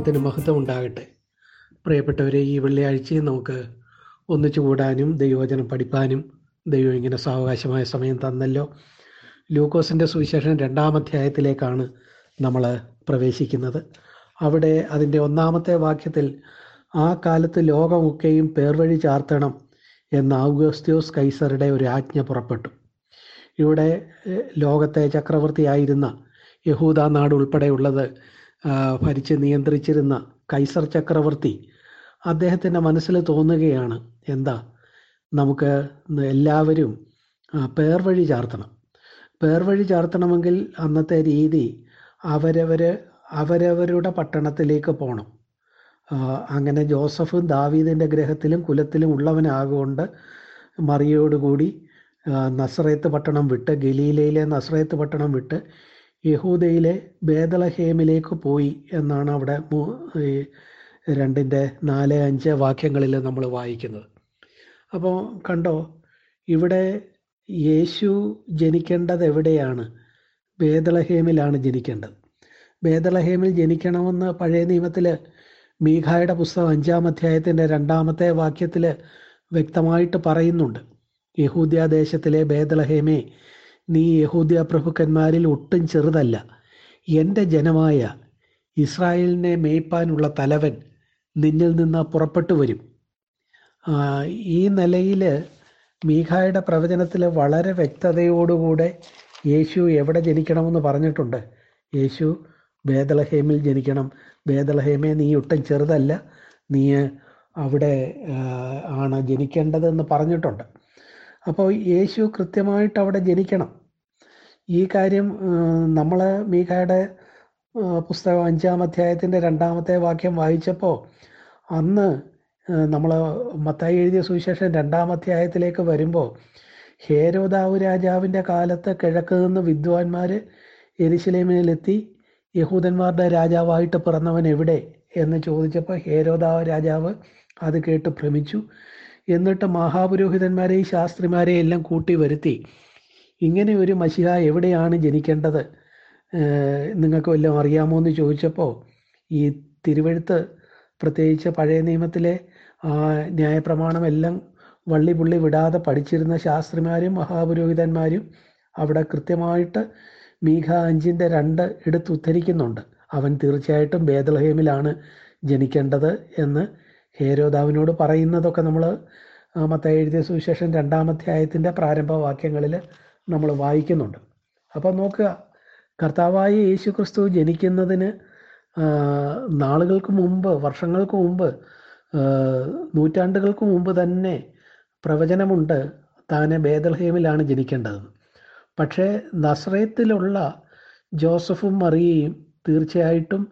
ദൈവനാമത്തിന് മഹത്വം ഉണ്ടാകട്ടെ. പ്രിയപ്പെട്ടവരെ ഈ വെള്ളിയാഴ്ചയും നമുക്ക് ഒന്നിച്ചു കൂടാനും ദൈവവചനം പഠിപ്പാനും ദൈവം ഇങ്ങനെ സാവകാശമായ സമയം തന്നല്ലോ. ലൂക്കോസിന്റെ സുവിശേഷം രണ്ടാം അധ്യായത്തിലേക്കാണ് നമ്മൾ പ്രവേശിക്കുന്നത്. അവിടെ അതിന്റെ ഒന്നാമത്തെ വാക്യത്തിൽ ആ കാലത്ത് ലോകമൊക്കെയും പേർവഴി ചാർത്തണം എന്ന ഔഗസ്ത്യോസ് കൈസറുടെ ഒരു ആജ്ഞ പുറപ്പെട്ടു. ഇവിടെ ലോകത്തെ ചക്രവർത്തിയായിരുന്ന യഹൂദ നാട് ഉൾപ്പെടെയുള്ളത് ഭരിച്ച് നിയന്ത്രിച്ചിരുന്ന കൈസർ ചക്രവർത്തി അദ്ദേഹത്തിന്റെ മനസ്സിൽ തോന്നുകയാണ് എന്താ? നമുക്ക് എല്ലാവരും പേർ പേർവഴി ചാർത്തണം. പേർവഴി ചാർത്തണമെങ്കിൽ അന്നത്തെ രീതി അവരവർ അവരവരുടെ പട്ടണത്തിലേക്ക് പോകണം അങ്ങനെ ജോസഫും ദാവീദിന്റെ ഗ്രഹത്തിലും കുലത്തിലും ഉള്ളവനാകൊണ്ട് മറിയോടുകൂടി നസ്രേത്ത് പട്ടണം വിട്ട് ഗലീലയിലെ നസ്രയത്ത് പട്ടണം വിട്ട് യഹൂദയിലെ ബേദലഹേമിലേക്ക് പോയി എന്നാണ് അവിടെ രണ്ടിന്റെ നാല് അഞ്ച് വാക്യങ്ങളിൽ നമ്മൾ വായിക്കുന്നത്. അപ്പോൾ കണ്ടോ ഇവിടെ യേശു ജനിക്കേണ്ടത് എവിടെയാണ്? ബേദലഹേമിലാണ് ജനിക്കേണ്ടത്. ബേദലഹേമിൽ ജനിക്കണമെന്ന് പഴയ നിയമത്തിൽ മീഖായുടെ പുസ്തകം അഞ്ചാം അധ്യായത്തിന്റെ രണ്ടാമത്തെ വാക്യത്തിൽ വ്യക്തമായിട്ട് പറയുന്നുണ്ട്. യഹൂദ്യ ദേശത്തിലെ ബേദലഹേമേ നീ യഹൂദ്യ പ്രഭുക്കന്മാരിൽ ഒട്ടും ചെറുതല്ല. എന്റെ ജനമായ ഇസ്രായേലിനെ മേയ്പ്പാനുള്ള തലവൻ നിന്നിൽ നിന്ന് പുറപ്പെട്ടു വരും. ഈ നിലയിൽ മീഖായുടെ പ്രവചനത്തിൽ വളരെ വ്യക്തതയോടുകൂടെ യേശു എവിടെ ജനിക്കണമെന്ന് പറഞ്ഞിട്ടുണ്ട്. യേശു ബേദലഹേമിൽ ജനിക്കണം. ബേദലഹേമേ നീ ഒട്ടും ചെറുതല്ല. നീ അവിടെ ആണ് ജനിക്കേണ്ടതെന്ന് പറഞ്ഞിട്ടുണ്ട്. അപ്പോൾ യേശു കൃത്യമായിട്ട് അവിടെ ജനിക്കണം. ഈ കാര്യം നമ്മൾ മീഖായുടെ പുസ്തകം അഞ്ചാം അധ്യായത്തിന്റെ രണ്ടാമത്തെ വാക്യം വായിച്ചപ്പോൾ അന്ന് നമ്മൾ മത്തായി എഴുതിയ സുവിശേഷം രണ്ടാം അധ്യായത്തിലേക്ക് വരുമ്പോൾ ഹേരോദാവ് രാജാവിന്റെ കാലത്ത് കിഴക്ക് നിന്ന് വിദ്വാൻമാർ എരിശിലേമിലെത്തി യഹൂദന്മാരുടെ രാജാവായിട്ട് പിറന്നവൻ എവിടെ? എന്ന് ചോദിച്ചപ്പോൾ ഹേരോദാവ് രാജാവ് അത് കേട്ട് ഭ്രമിച്ചു. എന്നിട്ട് മഹാപുരോഹിതന്മാരെയും ശാസ്ത്രിമാരെയും എല്ലാം കൂട്ടി വരുത്തി. ഇങ്ങനെ ഒരു മഷിഹ എവിടെയാണ് ജനിക്കേണ്ടത്? നിങ്ങൾക്ക് വല്ലതും അറിയാമോ എന്ന് ചോദിച്ചപ്പോൾ ഈ തിരുവഴുത്ത് പ്രത്യേകിച്ച് പഴയ നിയമത്തിലെ ആ ന്യായപ്രമാണം എല്ലാം വള്ളി പുള്ളി വിടാതെ പഠിച്ചിരുന്ന ശാസ്ത്രിമാരും മഹാപുരോഹിതന്മാരും അവിടെ കൃത്യമായിട്ട് മീഘ അഞ്ചിന്റെ രണ്ട് എടുത്തുദ്ധരിക്കുന്നുണ്ട് അവൻ തീർച്ചയായിട്ടും ബേദലഹേമിലാണ് ജനിക്കേണ്ടത് എന്ന് ഹേരോദാവിനോട് പറയുന്നതൊക്കെ നമ്മൾ മത്തായി എഴുതിയ സുവിശേഷം രണ്ടാമധ്യായത്തിന്റെ പ്രാരംഭ വാക്യങ്ങളിൽ നമ്മൾ വായിക്കുന്നുണ്ട്. അപ്പോൾ നോക്കുക കർത്താവായ യേശു ക്രിസ്തു ജനിക്കുന്നതിന് നാളുകൾക്ക് മുമ്പ് വർഷങ്ങൾക്ക് മുമ്പ് നൂറ്റാണ്ടുകൾക്ക് മുമ്പ് തന്നെ പ്രവചനമുണ്ട് താനെ ബേദൽഹേമിലാണ് ജനിക്കേണ്ടത്. പക്ഷേ നസ്രയത്തിലുള്ള ജോസഫും മറിയയും തീർച്ചയായിട്ടും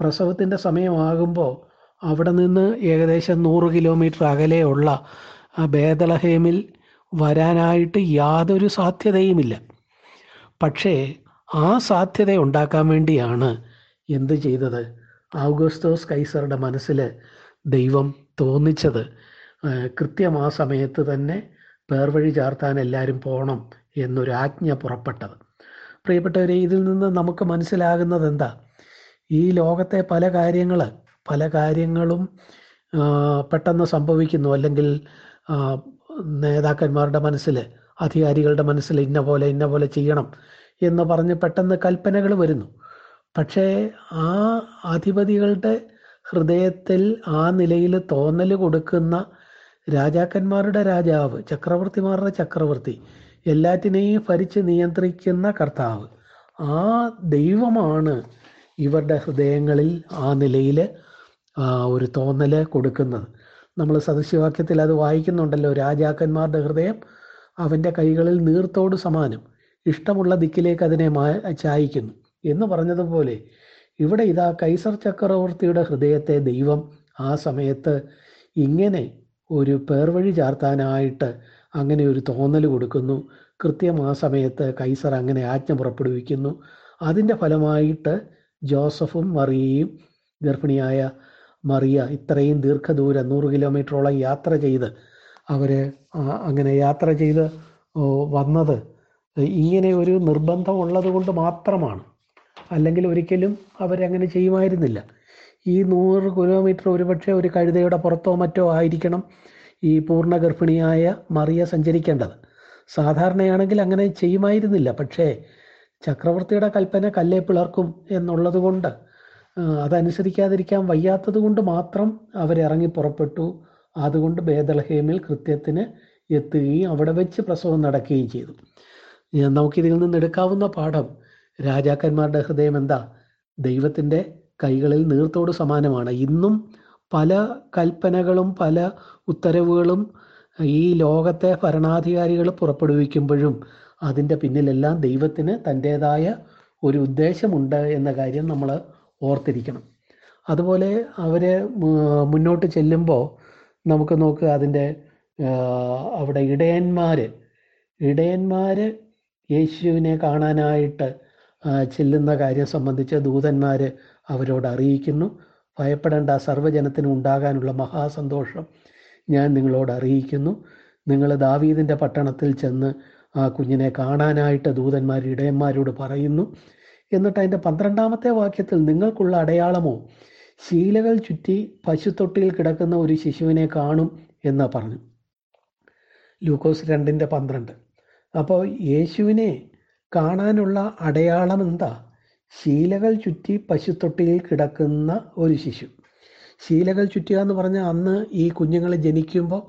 പ്രസവത്തിന്റെ സമയമാകുമ്പോൾ അവിടെ നിന്ന് ഏകദേശം നൂറ് കിലോമീറ്റർ അകലെയുള്ള ബേദലഹേമിൽ വരാനായിട്ട് യാതൊരു സാധ്യതയുമില്ല. പക്ഷേ ആ സാധ്യത ഉണ്ടാക്കാൻ വേണ്ടിയാണ് എന്ത് ചെയ്തത്? ആഗോസ്തോസ് കൈസറുടെ മനസ്സിൽ ദൈവം തോന്നിച്ചത്. കൃത്യം ആ സമയത്ത് തന്നെ പേർവഴി ചാർത്താൻ എല്ലാവരും പോകണം എന്നൊരു ആജ്ഞ പുറപ്പെട്ടത്. പ്രിയപ്പെട്ടവരെ ഇതിൽ നിന്ന് നമുക്ക് മനസ്സിലാകുന്നത് എന്താ ഈ ലോകത്തെ പല കാര്യങ്ങൾ പല കാര്യങ്ങളും പെട്ടെന്ന് സംഭവിക്കുന്നു. അല്ലെങ്കിൽ നേതാക്കന്മാരുടെ മനസ്സിൽ അധികാരികളുടെ മനസ്സിൽ ഇന്ന പോലെ ഇന്ന പോലെ ചെയ്യണം എന്ന് പറഞ്ഞ് പെട്ടെന്ന് കൽപ്പനകൾ വരുന്നു. പക്ഷേ ആ അധിപതികളുടെ ഹൃദയത്തിൽ ആ നിലയിൽ തോന്നൽ കൊടുക്കുന്ന രാജാക്കന്മാരുടെ രാജാവ് ചക്രവർത്തിമാരുടെ ചക്രവർത്തി എല്ലാറ്റിനെയും ഭരിച്ച് നിയന്ത്രിക്കുന്ന കർത്താവ് ആ ദൈവമാണ് ഇവരുടെ ഹൃദയങ്ങളിൽ ആ നിലയിൽ ഒരു തോന്നൽ കൊടുക്കുന്നത്. നമ്മൾ സദസ്യവാക്യത്തിൽ അത് വായിക്കുന്നുണ്ടല്ലോ രാജാക്കന്മാരുടെ ഹൃദയം അവന്റെ കൈകളിൽ നീർത്തോട് സമാനം ഇഷ്ടമുള്ള ദിക്കിലേക്ക് അതിനെ ചായിക്കുന്നു. എന്ന് പറഞ്ഞതുപോലെ ഇവിടെ ഇതാ കൈസർ ചക്രവർത്തിയുടെ ഹൃദയത്തെ ദൈവം ആ സമയത്ത് ഇങ്ങനെ ഒരു പേർവഴി ചാർത്താനായിട്ട് അങ്ങനെ ഒരു തോന്നൽ കൊടുക്കുന്നു. കൃത്യം ആ സമയത്ത് കൈസർ അങ്ങനെ ആജ്ഞ പുറപ്പെടുവിക്കുന്നു. അതിന്റെ ഫലമായിട്ട് ജോസഫും മറിയയും ഗർഭിണിയായ മറിയ ഇത്രയും ദീർഘദൂരം നൂറ് കിലോമീറ്ററോളം യാത്ര ചെയ്ത് അവർ അങ്ങനെ യാത്ര ചെയ്ത് വന്നത് ഇങ്ങനെ ഒരു നിർബന്ധം ഉള്ളത് കൊണ്ട് മാത്രമാണ്. അല്ലെങ്കിൽ ഒരിക്കലും അവരങ്ങനെ ചെയ്യുമായിരുന്നില്ല. ഈ നൂറ് കിലോമീറ്റർ ഒരുപക്ഷെ ഒരു കഴുതയുടെ പുറത്തോ മറ്റോ ആയിരിക്കണം ഈ പൂർണ ഗർഭിണിയായ മറിയ സഞ്ചരിക്കേണ്ടത്. സാധാരണയാണെങ്കിൽ അങ്ങനെ ചെയ്യുമായിരുന്നില്ല. പക്ഷേ ചക്രവർത്തിയുടെ കൽപ്പന കല്ലേ പിളർക്കും എന്നുള്ളത് കൊണ്ട് അതനുസരിക്കാതിരിക്കാൻ വയ്യാത്തത് കൊണ്ട് മാത്രം അവരിറങ്ങി പുറപ്പെട്ടു. അതുകൊണ്ട് ബേദൽഹേമിൽ കൃത്യത്തിന് എത്തുകയും അവിടെ വെച്ച് പ്രസവം നടക്കുകയും ചെയ്തു. നമുക്കിതിൽ നിന്ന് എടുക്കാവുന്ന പാഠം രാജാക്കന്മാരുടെ ഹൃദയം എന്താ? ദൈവത്തിന്റെ കൈകളിൽ നീർത്തോട് സമാനമാണ്. ഇന്നും പല കൽപ്പനകളും പല ഉത്തരവുകളും ഈ ലോകത്തെ ഭരണാധികാരികൾ പുറപ്പെടുവിക്കുമ്പോഴും അതിന്റെ പിന്നിലെല്ലാം ദൈവത്തിന് തന്റേതായ ഒരു ഉദ്ദേശമുണ്ട് എന്ന കാര്യം നമ്മൾ ഓർത്തിരിക്കണം. അതുപോലെ അവർ മുന്നോട്ട് ചെല്ലുമ്പോൾ നമുക്ക് നോക്കുക അതിന്റെ അവിടെ ഇടയന്മാർ ഇടയന്മാർ യേശുവിനെ കാണാനായിട്ട് ചെല്ലുന്ന കാര്യം സംബന്ധിച്ച് ദൂതന്മാർ അവരോട് അറിയിക്കുന്നു. ഭയപ്പെടേണ്ട സർവജനത്തിനും ഉണ്ടാകാനുള്ള മഹാസന്തോഷം ഞാൻ നിങ്ങളോട് അറിയിക്കുന്നു. നിങ്ങൾ ദാവീദിന്റെ പട്ടണത്തിൽ ചെന്ന് ആ കുഞ്ഞിനെ കാണാനായിട്ട് ദൂതന്മാർ ഇടയന്മാരോട് പറയുന്നു. എന്നിട്ട് അതിന്റെ പന്ത്രണ്ടാമത്തെ വാക്യത്തിൽ നിങ്ങൾക്കുള്ള അടയാളമോ? ശീലകൾ ചുറ്റി പശുത്തൊട്ടിയിൽ കിടക്കുന്ന ഒരു ശിശുവിനെ കാണും എന്ന് പറഞ്ഞു. ലൂക്കോസ് രണ്ടിന്റെ പന്ത്രണ്ട്. അപ്പോൾ യേശുവിനെ കാണാനുള്ള അടയാളം എന്താ? ശീലകൾ ചുറ്റി പശുത്തൊട്ടിയിൽ കിടക്കുന്ന ഒരു ശിശു. ശീലകൾ ചുറ്റുക എന്ന് പറഞ്ഞാൽ അന്ന് ഈ കുഞ്ഞുങ്ങൾ ജനിക്കുമ്പോൾ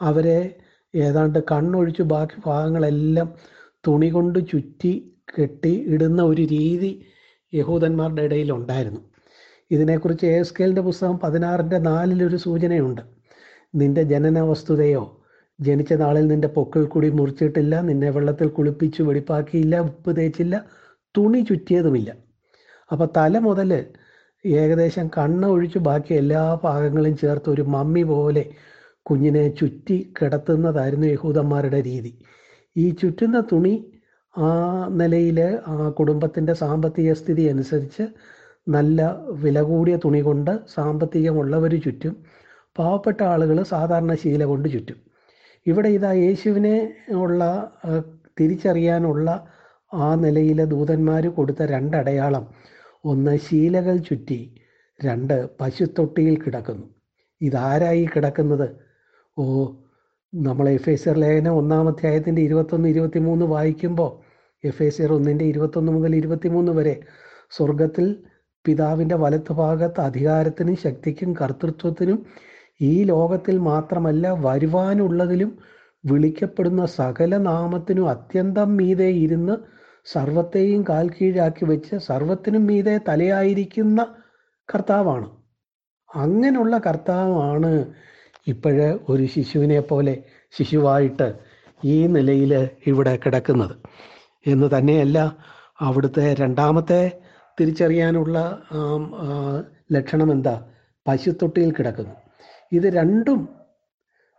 അവരെ ഏതാണ്ട് കണ്ണൊഴിച്ച് ബാക്കി ഭാഗങ്ങളെല്ലാം തുണി കൊണ്ട് ചുറ്റി കെട്ടി ഇടുന്ന ഒരു രീതി യഹൂദന്മാരുടെ ഇടയിൽ ഉണ്ടായിരുന്നു ഇതിനെക്കുറിച്ച് എ എസ് കെലിന്റെ പുസ്തകം പതിനാറിന്റെ നാലിലൊരു സൂചനയുണ്ട്. നിന്റെ ജനന വസ്തുതയോ ജനിച്ച നാളിൽ നിന്റെ പൊക്കിൾ കൂടി മുറിച്ചിട്ടില്ല നിന്നെ വെള്ളത്തിൽ കുളിപ്പിച്ചു വെടിപ്പാക്കിയില്ല ഉപ്പ് തേച്ചില്ല തുണി ചുറ്റിയതുമില്ല. അപ്പോൾ തല മുതൽ ഏകദേശം കണ്ണ് ഒഴിച്ച് ബാക്കി എല്ലാ ഭാഗങ്ങളും ചേർത്ത് ഒരു മമ്മി പോലെ കുഞ്ഞിനെ ചുറ്റി കിടത്തുന്നതായിരുന്നു യഹൂദന്മാരുടെ രീതി. ഈ ചുറ്റുന്ന തുണി ആ നിലയിൽ ആ കുടുംബത്തിന്റെ സാമ്പത്തിക സ്ഥിതി അനുസരിച്ച് നല്ല വില കൂടിയ തുണി കൊണ്ട് സാമ്പത്തികമുള്ളവർ ചുറ്റും പാവപ്പെട്ട ആളുകൾ സാധാരണ ശീല കൊണ്ട് ചുറ്റും. ഇവിടെ ഇതാ യേശുവിനെ ഉള്ള തിരിച്ചറിയാനുള്ള ആ നിലയിലെ ദൂതന്മാർ കൊടുത്ത രണ്ടടയാളം. ഒന്ന് ശീലകൾ ചുറ്റി രണ്ട് പശുത്തൊട്ടിയിൽ കിടക്കുന്നു. ഇതാരായി കിടക്കുന്നത്? ഓ നമ്മൾ എഫ് എസ് ആർ ലേഖനം ഒന്നാം അധ്യായത്തിന്റെ ഇരുപത്തൊന്ന് ഇരുപത്തി മൂന്ന് വായിക്കുമ്പോൾ എഫ് എസ് ആർ ഒന്നിന്റെ ഇരുപത്തൊന്ന് മുതൽ ഇരുപത്തിമൂന്ന് വരെ സ്വർഗത്തിൽ പിതാവിന്റെ വലത്തുഭാഗത്ത് അധികാരത്തിനും ശക്തിക്കും കർത്തൃത്വത്തിനും ഈ ലോകത്തിൽ മാത്രമല്ല വരുവാനുള്ളതിലും വിളിക്കപ്പെടുന്ന സകല നാമത്തിനും അത്യന്തം മീതെ ഇരുന്ന് സർവത്തെയും കാൽ കീഴാക്കി വെച്ച് സർവത്തിനും മീതെ തലയായിരിക്കുന്ന കർത്താവാണ്. അങ്ങനെയുള്ള കർത്താവാണ് ഇപ്പോഴ് ഒരു ശിശുവിനെ പോലെ ശിശുവായിട്ട് ഈ നിലയിൽ ഇവിടെ കിടക്കുന്നത്. എന്ന് തന്നെയല്ല അവിടുത്തെ രണ്ടാമത്തെ തിരിച്ചറിയാനുള്ള ലക്ഷണം എന്താ പശുത്തൊട്ടിയിൽ കിടക്കുന്നു. ഇത് രണ്ടും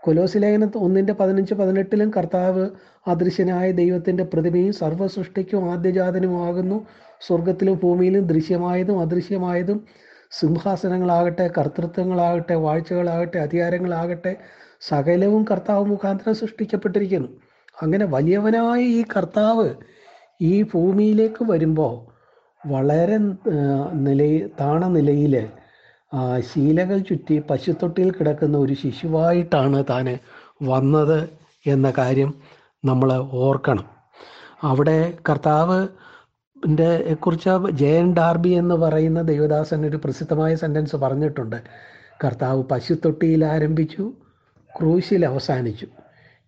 കൊലോസിലേഖന ഒന്നിന്റെ പതിനഞ്ച് പതിനെട്ടിലും കർത്താവ് അദൃശ്യനായ ദൈവത്തിന്റെ പ്രതിമയും സർവസൃഷ്ടിക്കും ആദ്യജാതനുമാകുന്നു. സ്വർഗത്തിലും ഭൂമിയിലും ദൃശ്യമായതും അദൃശ്യമായതും സിംഹാസനങ്ങളാകട്ടെ കർത്തൃത്വങ്ങളാകട്ടെ വാഴ്ചകളാകട്ടെ അധികാരങ്ങളാകട്ടെ സകലവും കർത്താവ് മുഖാന്തരം സൃഷ്ടിക്കപ്പെട്ടിരിക്കുന്നു. അങ്ങനെ വലിയവനായ ഈ കർത്താവ് ഈ ഭൂമിയിലേക്ക് വരുമ്പോൾ വളരെ നിലയിൽ താണ നിലയിൽ ശീലകൾ ചുറ്റി പശുത്തൊട്ടിയിൽ കിടക്കുന്ന ഒരു ശിശുവായിട്ടാണ് താൻ വന്നത് എന്ന കാര്യം നമ്മൾ ഓർക്കണം. അവിടെ കർത്താവ് കുറിച്ച് ജയൻ ഡാർബി എന്ന് പറയുന്ന ദേവദാസൻ ഒരു പ്രസിദ്ധമായ സെന്റൻസ് പറഞ്ഞിട്ടുണ്ട്. കർത്താവ് പശുത്തൊട്ടിയിൽ ആരംഭിച്ചു ക്രൂശിൽ അവസാനിച്ചു.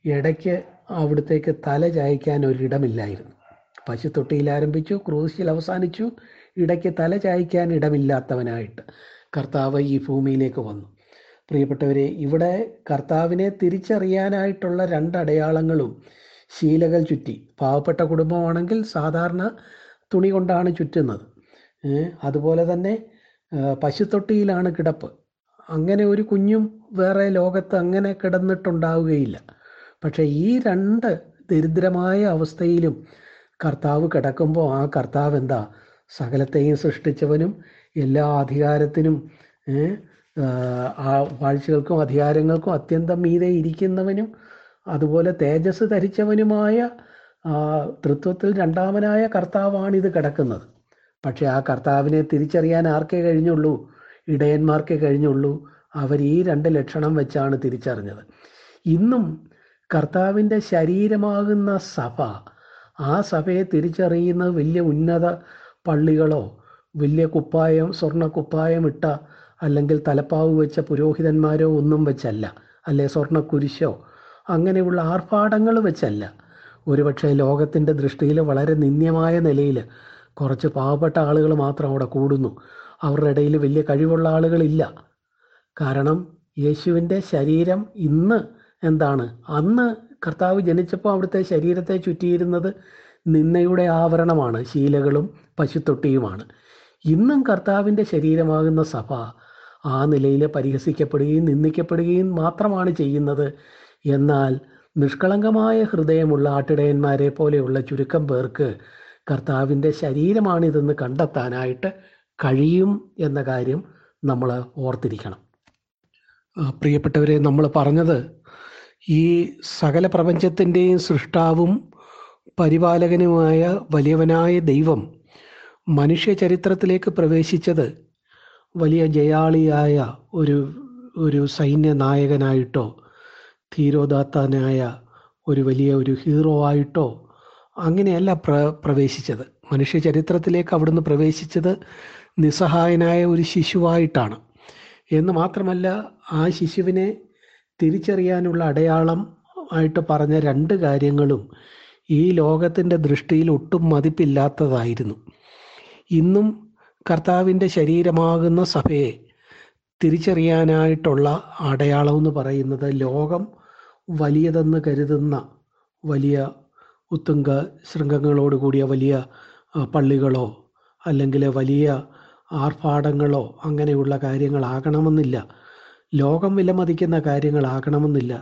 ഇടയ്ക്ക് അവിടത്തേക്ക് തല ചായ്ക്കാൻ ഒരിടമില്ലായിരുന്നു. പശുത്തൊട്ടിയിൽ ആരംഭിച്ചു ക്രൂശിൽ അവസാനിച്ചു ഇടയ്ക്ക് തല ചായ്ക്കാൻ ഇടമില്ലാത്തവനായിട്ട് കർത്താവ് ഈ ഭൂമിയിലേക്ക് വന്നു. പ്രിയപ്പെട്ടവരെ ഇവിടെ കർത്താവിനെ തിരിച്ചറിയാനായിട്ടുള്ള രണ്ടടയാളങ്ങളും ശീലകൾ ചുറ്റി. പാവപ്പെട്ട കുടുംബമാണെങ്കിൽ സാധാരണ തുണി കൊണ്ടാണ് ചുറ്റുന്നത്. അതുപോലെ തന്നെ പശുത്തൊട്ടിയിലാണ് കിടപ്പ്. അങ്ങനെ ഒരു കുഞ്ഞും വേറെ ലോകത്ത് അങ്ങനെ കിടന്നിട്ടുണ്ടാവുകയില്ല. പക്ഷേ ഈ രണ്ട് ദരിദ്രമായ അവസ്ഥയിലും കർത്താവ് കിടക്കുമ്പോൾ ആ കർത്താവ് എന്താ? സകലത്തെയും സൃഷ്ടിച്ചവനും എല്ലാ അധികാരത്തിനും ആ, വാഴ്ചകൾക്കും അധികാരങ്ങൾക്കും അത്യന്തം മീതെ ഇരിക്കുന്നവനും അതുപോലെ തേജസ് ധരിച്ചവനുമായ തൃത്വത്തിൽ രണ്ടാമനായ കർത്താവാണ് ഇത് കിടക്കുന്നത്. പക്ഷേ ആ കർത്താവിനെ തിരിച്ചറിയാൻ ആർക്കേ കഴിഞ്ഞുള്ളൂ? ഇടയന്മാർക്കേ കഴിഞ്ഞുള്ളൂ. അവർ ഈ രണ്ട് ലക്ഷണം വെച്ചാണ് തിരിച്ചറിഞ്ഞത്. ഇന്നും കർത്താവിന്റെ ശരീരമാകുന്ന സഭ ആ സഭയെ തിരിച്ചറിയുന്ന വലിയ ഉന്നത പള്ളികളോ വലിയ കുപ്പായം സ്വർണ കുപ്പായം ഇട്ട അല്ലെങ്കിൽ തലപ്പാവ് വെച്ച പുരോഹിതന്മാരോ ഒന്നും വെച്ചല്ല. അല്ലെ സ്വർണ കുരിശോ അങ്ങനെയുള്ള ആർഭാടങ്ങൾ വെച്ചല്ല. ഒരുപക്ഷെ ലോകത്തിന്റെ ദൃഷ്ടിയിൽ വളരെ നിന്ദ്യമായ നിലയിൽ കുറച്ച് പാവപ്പെട്ട ആളുകൾ മാത്രം അവിടെ കൂടുന്നു. അവരുടെ ഇടയിൽ വലിയ കഴിവുള്ള ആളുകളില്ല കാരണം യേശുവിന്റെ ശരീരം ഇന്ന് എന്താണ്? അന്ന് കർത്താവ് ജനിച്ചപ്പോൾ അവിടുത്തെ ശരീരത്തെ ചുറ്റിയിരുന്നത് നിന്നയുടെ ആവരണമാണ്. ശീലകളും പശുത്തൊട്ടിയുമാണ്. ഇന്നും കർത്താവിന്റെ ശരീരമാകുന്ന സഭ ആ നിലയിൽ പരിഹസിക്കപ്പെടുകയും നിന്ദിക്കപ്പെടുകയും മാത്രമാണ് ചെയ്യുന്നത്. എന്നാൽ നിഷ്കളങ്കമായ ഹൃദയമുള്ള ആട്ടിടയന്മാരെ പോലെയുള്ള ചുരുക്കം പേർക്ക് കർത്താവിന്റെ ശരീരമാണിതെന്ന് കണ്ടെത്താനായിട്ട് കഴിയും എന്ന കാര്യം നമ്മൾ ഓർത്തിരിക്കണം. പ്രിയപ്പെട്ടവരെ നമ്മൾ പറഞ്ഞത് ഈ സകല പ്രപഞ്ചത്തിന്റെയും സൃഷ്ടാവും പരിപാലകനുമായ വലിയവനായ ദൈവം മനുഷ്യ ചരിത്രത്തിലേക്ക് പ്രവേശിച്ചത് വലിയ ജയാളിയായ ഒരു ഒരു സൈന്യ നായകനായിട്ടോ ധീരോദാത്തനായ ഒരു വലിയ ഒരു ഹീറോ ആയിട്ടോ അങ്ങനെയല്ല പ്ര പ്രവേശിച്ചത്. മനുഷ്യ ചരിത്രത്തിലേക്ക് അവിടുന്ന് പ്രവേശിച്ചത് നിസ്സഹായനായ ഒരു ശിശുവായിട്ടാണ്. എന്ന് മാത്രമല്ല ആ ശിശുവിനെ തിരിച്ചറിയാനുള്ള അടയാളം ആയിട്ട് പറഞ്ഞ രണ്ട് കാര്യങ്ങളും ഈ ലോകത്തിന്റെ ദൃഷ്ടിയിൽ ഒട്ടും മതിപ്പില്ലാത്തതായിരുന്നു. ഇന്നും കർത്താവിന്റെ ശരീരമാകുന്ന സഭയെ തിരിച്ചറിയാനായിട്ടുള്ള അടയാളം എന്ന് പറയുന്നത് ലോകം വലിയതെന്ന് കരുതുന്ന വലിയ ഉത്തുംഗ ശൃംഗങ്ങളോട് കൂടിയ വലിയ പള്ളികളോ അല്ലെങ്കിൽ വലിയ ആർഭാടങ്ങളോ അങ്ങനെയുള്ള കാര്യങ്ങളാകണമെന്നില്ല. ലോകം വിലമതിക്കുന്ന കാര്യങ്ങളാകണമെന്നില്ല.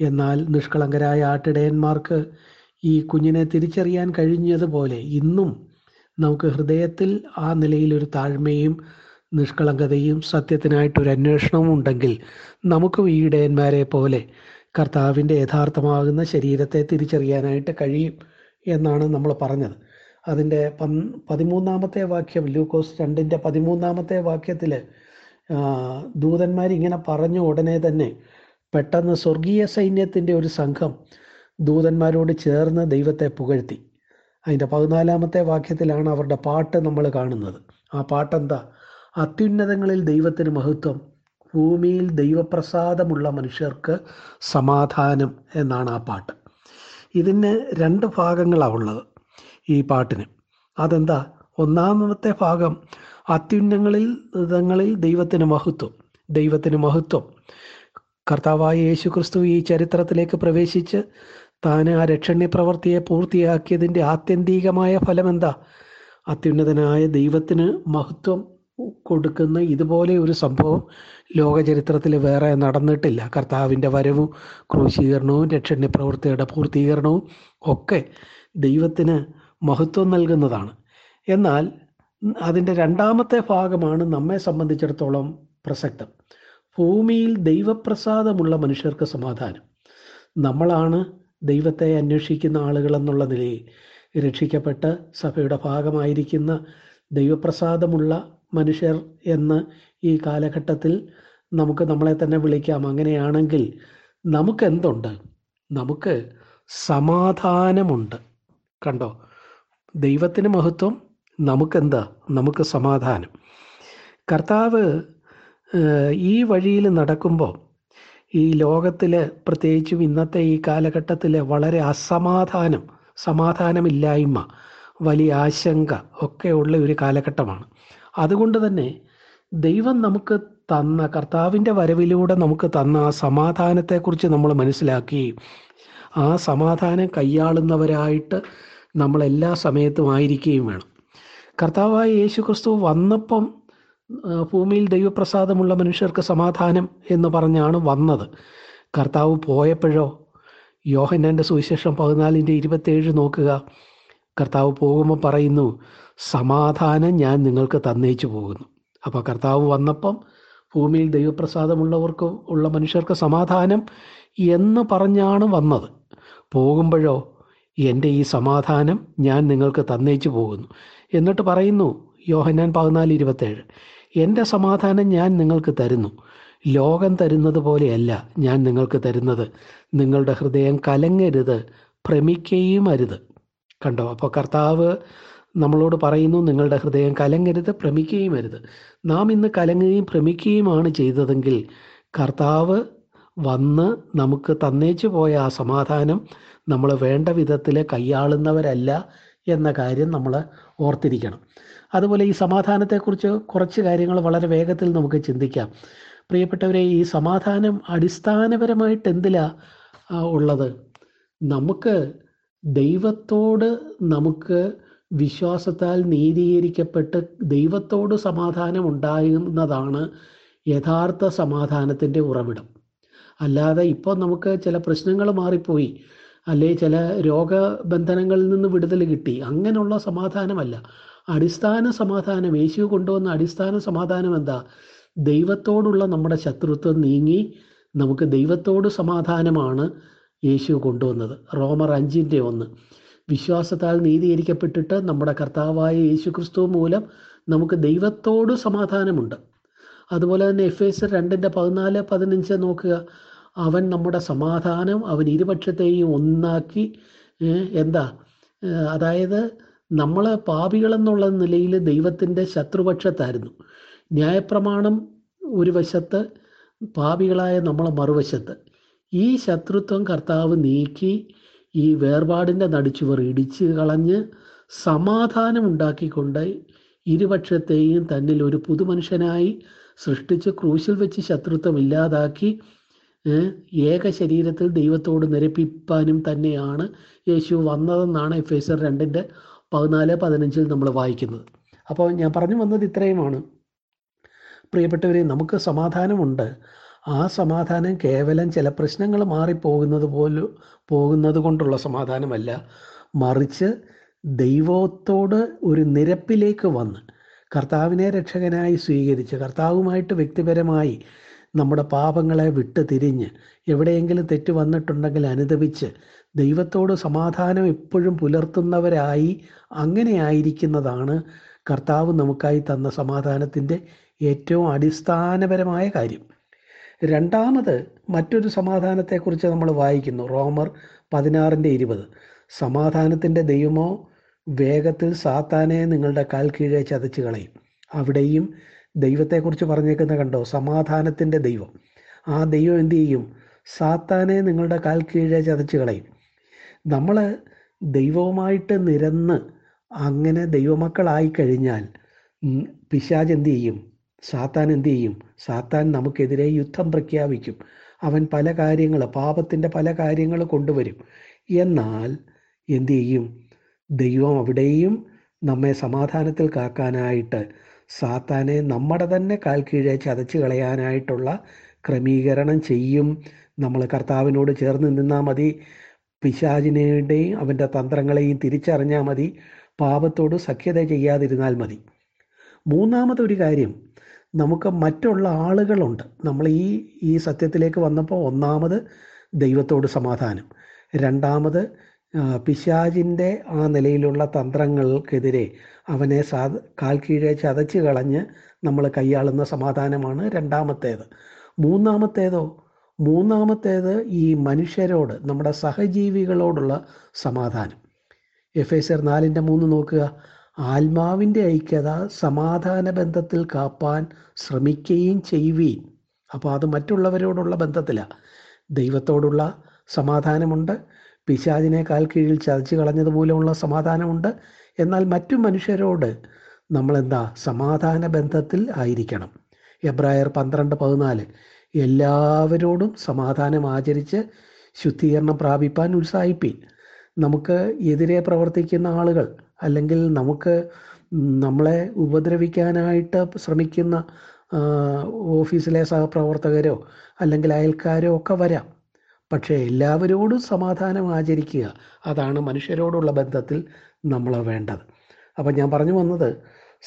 എന്നാൽ നിഷ്കളങ്കരായ ആട്ടിടയന്മാർക്ക് ഈ കുഞ്ഞിനെ തിരിച്ചറിയാൻ കഴിഞ്ഞതുപോലെ ഇന്നും നമുക്ക് ഹൃദയത്തിൽ ആ നിലയിലൊരു താഴ്മയും നിഷ്കളങ്കതയും സത്യത്തിനായിട്ടൊരു അന്വേഷണവും ഉണ്ടെങ്കിൽ നമുക്കും ഈ ഇടയന്മാരെ പോലെ കർത്താവിന്റെ യഥാർത്ഥമാകുന്ന ശരീരത്തെ തിരിച്ചറിയാനായിട്ട് കഴിയും എന്നാണ് നമ്മൾ പറഞ്ഞത്. അതിന്റെ പൻ പതിമൂന്നാമത്തെ വാക്യം ലൂക്കോസ് രണ്ടിന്റെ പതിമൂന്നാമത്തെ വാക്യത്തിൽ ദൂതന്മാരിങ്ങനെ പറഞ്ഞു ഉടനെ തന്നെ പെട്ടെന്ന് സ്വർഗീയ സൈന്യത്തിന്റെ ഒരു സംഘം ദൂതന്മാരോട് ചേർന്ന് ദൈവത്തെ പുകഴ്ത്തി. അതിന്റെ പതിനാലാമത്തെ വാക്യത്തിലാണ് അവരുടെ പാട്ട് നമ്മൾ കാണുന്നത്. ആ പാട്ടെന്താ? അത്യുന്നതങ്ങളിൽ ദൈവത്തിന് മഹത്വം ഭൂമിയിൽ ദൈവപ്രസാദമുള്ള മനുഷ്യർക്ക് സമാധാനം എന്നാണ് ആ പാട്ട്. ഇതിന് രണ്ട് ഭാഗങ്ങളാണ് ഉള്ളത് ഈ പാട്ടിന്. അതെന്താ? ഒന്നാമത്തെ ഭാഗം അത്യുന്നങ്ങളിൽ ഇതങ്ങളിൽ ദൈവത്തിന് മഹത്വം ദൈവത്തിന് മഹത്വം. കർത്താവായ യേശു ക്രിസ്തു ഈ ചരിത്രത്തിലേക്ക് പ്രവേശിച്ച് താൻ ആ രക്ഷണ്യ പ്രവൃത്തിയെ പൂർത്തിയാക്കിയതിന്റെ ആത്യന്തികമായ ഫലമെന്താ? അത്യുന്നതനായ ദൈവത്തിന് മഹത്വം കൊടുക്കുന്ന ഇതുപോലെ ഒരു സംഭവം ലോകചരിത്രത്തിൽ വേറെ നടന്നിട്ടില്ല. കർത്താവിന്റെ വരവും ക്രൂശീകരണവും രക്ഷണ പ്രവൃത്തിയുടെ പൂർത്തീകരണവും ഒക്കെ ദൈവത്തിന് മഹത്വം നൽകുന്നതാണ്. എന്നാൽ അതിന്റെ രണ്ടാമത്തെ ഭാഗമാണ് നമ്മെ സംബന്ധിച്ചിടത്തോളം പ്രസക്തം. ഭൂമിയിൽ ദൈവപ്രസാദമുള്ള മനുഷ്യർക്ക് സമാധാനം. നമ്മളാണ് ദൈവത്തെ അന്വേഷിക്കുന്ന ആളുകൾ എന്നുള്ള നിലയിൽ രക്ഷിക്കപ്പെട്ട് സഭയുടെ ഭാഗമായിരിക്കുന്ന ദൈവപ്രസാദമുള്ള മനുഷ്യർ എന്ന് ഈ കാലഘട്ടത്തിൽ നമുക്ക് നമ്മളെ തന്നെ വിളിക്കാം. അങ്ങനെയാണെങ്കിൽ നമുക്ക് എന്തുണ്ട് നമുക്ക് സമാധാനമുണ്ട്. കണ്ടോ? ദൈവത്തിന് മഹത്വം നമുക്കെന്താ? നമുക്ക് സമാധാനം. കർത്താവ് ഈ വഴിയിൽ നടക്കുമ്പോൾ ഈ ലോകത്തിൽ പ്രത്യേകിച്ചും ഇന്നത്തെ ഈ കാലഘട്ടത്തിൽ വളരെ അസമാധാനം സമാധാനമില്ലായ്മ വലിയ ആശങ്ക ഒക്കെ ഉള്ള ഒരു കാലഘട്ടമാണ്. അതുകൊണ്ട് തന്നെ ദൈവം നമുക്ക് തന്ന കർത്താവിന്റെ വരവിലൂടെ നമുക്ക് തന്ന ആ സമാധാനത്തെക്കുറിച്ച് നമ്മൾ മനസ്സിലാക്കി. ആ സമാധാനം കൈയാളുന്നവരായിട്ട് നമ്മൾ എല്ലാ സമയത്തും ആയിരിക്കുകയും വേണം. കർത്താവായ യേശു ക്രിസ്തു വന്നപ്പം ഭൂമിയിൽ ദൈവപ്രസാദമുള്ള മനുഷ്യർക്ക് സമാധാനം എന്ന് പറഞ്ഞാണ് വന്നത്. കർത്താവ് പോയപ്പോഴോ യോഹന്നാന്റെ സുവിശേഷം പതിനാലിന്റെ ഇരുപത്തേഴ് നോക്കുക. കർത്താവ് പോകുമ്പോൾ പറയുന്നു സമാധാനം ഞാൻ നിങ്ങൾക്ക് തന്നേച്ചു പോകുന്നു. അപ്പോൾ കർത്താവ് വന്നപ്പം ഭൂമിയിൽ ദൈവപ്രസാദമുള്ളവർക്ക് ഉള്ള മനുഷ്യർക്ക് സമാധാനം എന്ന് പറഞ്ഞാണ് വന്നത്. പോകുമ്പോഴോ എന്റെ ഈ സമാധാനം ഞാൻ നിങ്ങൾക്ക് തന്നേച്ചു പോകുന്നു. എന്നിട്ട് പറയുന്നു യോഹന്നാൻ പതിനാല് ഇരുപത്തേഴ് എന്റെ സമാധാനം ഞാൻ നിങ്ങൾക്ക് തരുന്നു. ലോകം തരുന്നത് പോലെയല്ല ഞാൻ നിങ്ങൾക്ക് തരുന്നത്. നിങ്ങളുടെ ഹൃദയം കലങ്ങരുത് ഭ്രമിക്കുകയും അരുത്. കണ്ടോ? അപ്പോൾ കർത്താവ് നമ്മളോട് പറയുന്നു നിങ്ങളുടെ ഹൃദയം കലങ്ങരുത് ഭ്രമിക്കുകയും അരുത്. നാം ഇന്ന് കലങ്ങുകയും ഭ്രമിക്കുകയുമാണ് ചെയ്തതെങ്കിൽ കർത്താവ് വന്ന് നമുക്ക് തന്നേച്ചു പോയ ആ സമാധാനം നമ്മൾ വേണ്ട വിധത്തിൽ കൈയാളുന്നവരല്ല എന്ന കാര്യം നമ്മൾ ഓർത്തിരിക്കണം. അതുപോലെ ഈ സമാധാനത്തെക്കുറിച്ച് കുറച്ച് കാര്യങ്ങൾ വളരെ വേഗത്തിൽ നമുക്ക് ചിന്തിക്കാം. പ്രിയപ്പെട്ടവരെ ഈ സമാധാനം അടിസ്ഥാനപരമായിട്ട് എന്തിലാ ഉള്ളത്? നമുക്ക് ദൈവത്തോട് നമുക്ക് വിശ്വാസത്താൽ നീതീകരിക്കപ്പെട്ട് ദൈവത്തോട് സമാധാനം ഉണ്ടാകുന്നതാണ് യഥാർത്ഥ സമാധാനത്തിന്റെ ഉറവിടം. അല്ലാതെ ഇപ്പോൾ നമുക്ക് ചില പ്രശ്നങ്ങൾ മാറിപ്പോയി. അല്ലെ ചില രോഗബന്ധനങ്ങളിൽ നിന്ന് വിടുതൽ കിട്ടി. അങ്ങനെയുള്ള സമാധാനമല്ല. അടിസ്ഥാന സമാധാനം യേശു കൊണ്ടുവന്ന അടിസ്ഥാന സമാധാനം എന്താ? ദൈവത്തോടുള്ള നമ്മുടെ ശത്രുത്വം നീങ്ങി നമുക്ക് ദൈവത്തോട് സമാധാനമാണ് യേശു കൊണ്ടുവന്നത്. റോമർ അഞ്ചിന്റെ ഒന്ന്. വിശ്വാസത്താൽ നീതീകരിക്കപ്പെട്ടിട്ട് നമ്മുടെ കർത്താവായ യേശു ക്രിസ്തു മൂലം നമുക്ക് ദൈവത്തോട് സമാധാനമുണ്ട്. അതുപോലെ തന്നെ എഫ് എസ് രണ്ടിന്റെ പതിനാല് പതിനഞ്ച് നോക്കുക. അവൻ നമ്മുടെ സമാധാനം അവൻ ഇരുപക്ഷത്തെയും ഒന്നാക്കി എന്താ? അതായത് നമ്മൾ പാപികളെന്നുള്ള നിലയിൽ ദൈവത്തിന്റെ ശത്രുപക്ഷത്തായിരുന്നു. ന്യായപ്രമാണം ഒരു വശത്ത് പാപികളായ നമ്മൾ മറുവശത്ത്. ഈ ശത്രുത്വം കർത്താവ് നീക്കി ഈ വേർപാടിന്റെ നടിച്ചുവർ ഇടിച്ച് കളഞ്ഞ് സമാധാനം ഉണ്ടാക്കിക്കൊണ്ട് ഇരുപക്ഷത്തെയും തന്നിൽ ഒരു പുതുമനുഷ്യനായി സൃഷ്ടിച്ച് ക്രൂശിൽ വെച്ച് ശത്രുത്വം ഇല്ലാതാക്കി ഏക ശരീരത്തിൽ ദൈവത്തോട് നിരപ്പിപ്പാനും തന്നെയാണ് യേശു വന്നതെന്നാണ് എഫ് എസ് രണ്ടിന്റെ പതിനാല് പതിനഞ്ചിൽ നമ്മൾ വായിക്കുന്നത്. അപ്പോൾ ഞാൻ പറഞ്ഞു വന്നത് ഇത്രയുമാണ്. പ്രിയപ്പെട്ടവരെ നമുക്ക് സമാധാനമുണ്ട്. ആ സമാധാനം കേവലം ചില പ്രശ്നങ്ങൾ മാറിപ്പോകുന്നത് പോലും പോകുന്നത് കൊണ്ടുള്ള സമാധാനമല്ല. മറിച്ച് ദൈവത്തോട് ഒരു നിരപ്പിലേക്ക് വന്ന് കർത്താവിനെ രക്ഷകനായി സ്വീകരിച്ച് കർത്താവുമായിട്ട് വ്യക്തിപരമായി നമ്മുടെ പാപങ്ങളെ വിട്ട് തിരിഞ്ഞ് എവിടെയെങ്കിലും തെറ്റ് വന്നിട്ടുണ്ടെങ്കിൽ അനുദപിച്ച് ദൈവത്തോട് സമാധാനം എപ്പോഴും പുലർത്തുന്നവരായി അങ്ങനെ ആയിരിക്കുന്നതാണ് കർത്താവ് നമുക്കായി തന്ന സമാധാനത്തിന്റെ ഏറ്റവും അടിസ്ഥാനപരമായ കാര്യം. രണ്ടാമത് മറ്റൊരു സമാധാനത്തെക്കുറിച്ച് നമ്മൾ വായിക്കുന്നു. റോമർ പതിനാറിന്റെ ഇരുപത്. സമാധാനത്തിന്റെ ദൈവമോ വേഗത്തിൽ സാത്താനെ നിങ്ങളുടെ കാൽ കീഴെ ചതച്ച് കളയും. അവിടെയും ദൈവത്തെക്കുറിച്ച് പറഞ്ഞേക്കുന്ന കണ്ടോ? സമാധാനത്തിന്റെ ദൈവം. ആ ദൈവം എന്തു ചെയ്യും? സാത്താനെ നിങ്ങളുടെ കാൽ കീഴെ ചതച്ച് കളയും. നമ്മൾ ദൈവവുമായിട്ട് നിരന്ന് അങ്ങനെ ദൈവമക്കളായി കഴിഞ്ഞാൽ പിശാജ് എന്തു ചെയ്യും? സാത്താൻ എന്ത് ചെയ്യും? സാത്താൻ നമുക്കെതിരെ യുദ്ധം പ്രഖ്യാപിക്കും. അവൻ പല കാര്യങ്ങൾ പാപത്തിന്റെ പല കാര്യങ്ങൾ കൊണ്ടുവരും. എന്നാൽ എന്ത് ചെയ്യും? ദൈവം അവിടെയും നമ്മെ സമാധാനത്തിൽ കാക്കാനായിട്ട് സാത്താനെ നമ്മുടെ തന്നെ കാൽ കീഴെ ചതച്ച് കളയാനായിട്ടുള്ള ക്രമീകരണം ചെയ്യും. നമ്മൾ കർത്താവിനോട് ചേർന്ന് നിന്നാൽ മതി. പിശാചിനെയും അവന്റെ തന്ത്രങ്ങളെയും തിരിച്ചറിഞ്ഞാൽ മതി. പാപത്തോട് സഖ്യത ചെയ്യാതിരുന്നാൽ മതി. മൂന്നാമതൊരു കാര്യം നമുക്ക് മറ്റുള്ള ആളുകളുണ്ട്. നമ്മൾ ഈ ഈ സത്യത്തിലേക്ക് വന്നപ്പോൾ ഒന്നാമത് ദൈവത്തോട് സമാധാനം. രണ്ടാമത് പിശാജിന്റെ ആ നിലയിലുള്ള തന്ത്രങ്ങൾക്കെതിരെ അവനെ സാ കാൽ ചതച്ച് കളഞ്ഞ് നമ്മൾ കൈയാളുന്ന സമാധാനമാണ് രണ്ടാമത്തേത്. മൂന്നാമത്തേതോ മൂന്നാമത്തേത് ഈ മനുഷ്യരോട് നമ്മുടെ സഹജീവികളോടുള്ള സമാധാനം. എഫ് എസ് ആർ നാലിന്റെ മൂന്ന് നോക്കുക. ആത്മാവിന്റെ ഐക്യത സമാധാന ബന്ധത്തിൽ കാപ്പാൻ ശ്രമിക്കുകയും ചെയ്യുവീൻ. അപ്പോൾ അത് മറ്റുള്ളവരോടുള്ള ബന്ധത്തിലാണ് ദൈവത്തോടുള്ള സമാധാനമുണ്ട്. പിശാചിനെ കാൽ കീഴിൽ ചതച്ച് കളഞ്ഞതുപോലെയുള്ള സമാധാനമുണ്ട്. എന്നാൽ മറ്റു മനുഷ്യരോട് നമ്മളെന്താ? സമാധാന ബന്ധത്തിൽ ആയിരിക്കണം. എബ്രായർ പന്ത്രണ്ട് പതിനാല്. എല്ലാവരോടും സമാധാനം ആചരിച്ച് ശുദ്ധീകരണം പ്രാപിപ്പാൻ ഉത്സാഹിപ്പീൻ. നമുക്ക് എതിരെ പ്രവർത്തിക്കുന്ന ആളുകൾ അല്ലെങ്കിൽ നമുക്ക് നമ്മളെ ഉപദ്രവിക്കാനായിട്ട് ശ്രമിക്കുന്ന ഓഫീസിലെ സഹപ്രവർത്തകരോ അല്ലെങ്കിൽ അയൽക്കാരോ ഒക്കെ വരാം. പക്ഷേ എല്ലാവരോടും സമാധാനം ആചരിക്കുക അതാണ് മനുഷ്യരോടുള്ള ബന്ധത്തിൽ നമ്മൾ വേണ്ടത്. അപ്പം ഞാൻ പറഞ്ഞു വന്നത്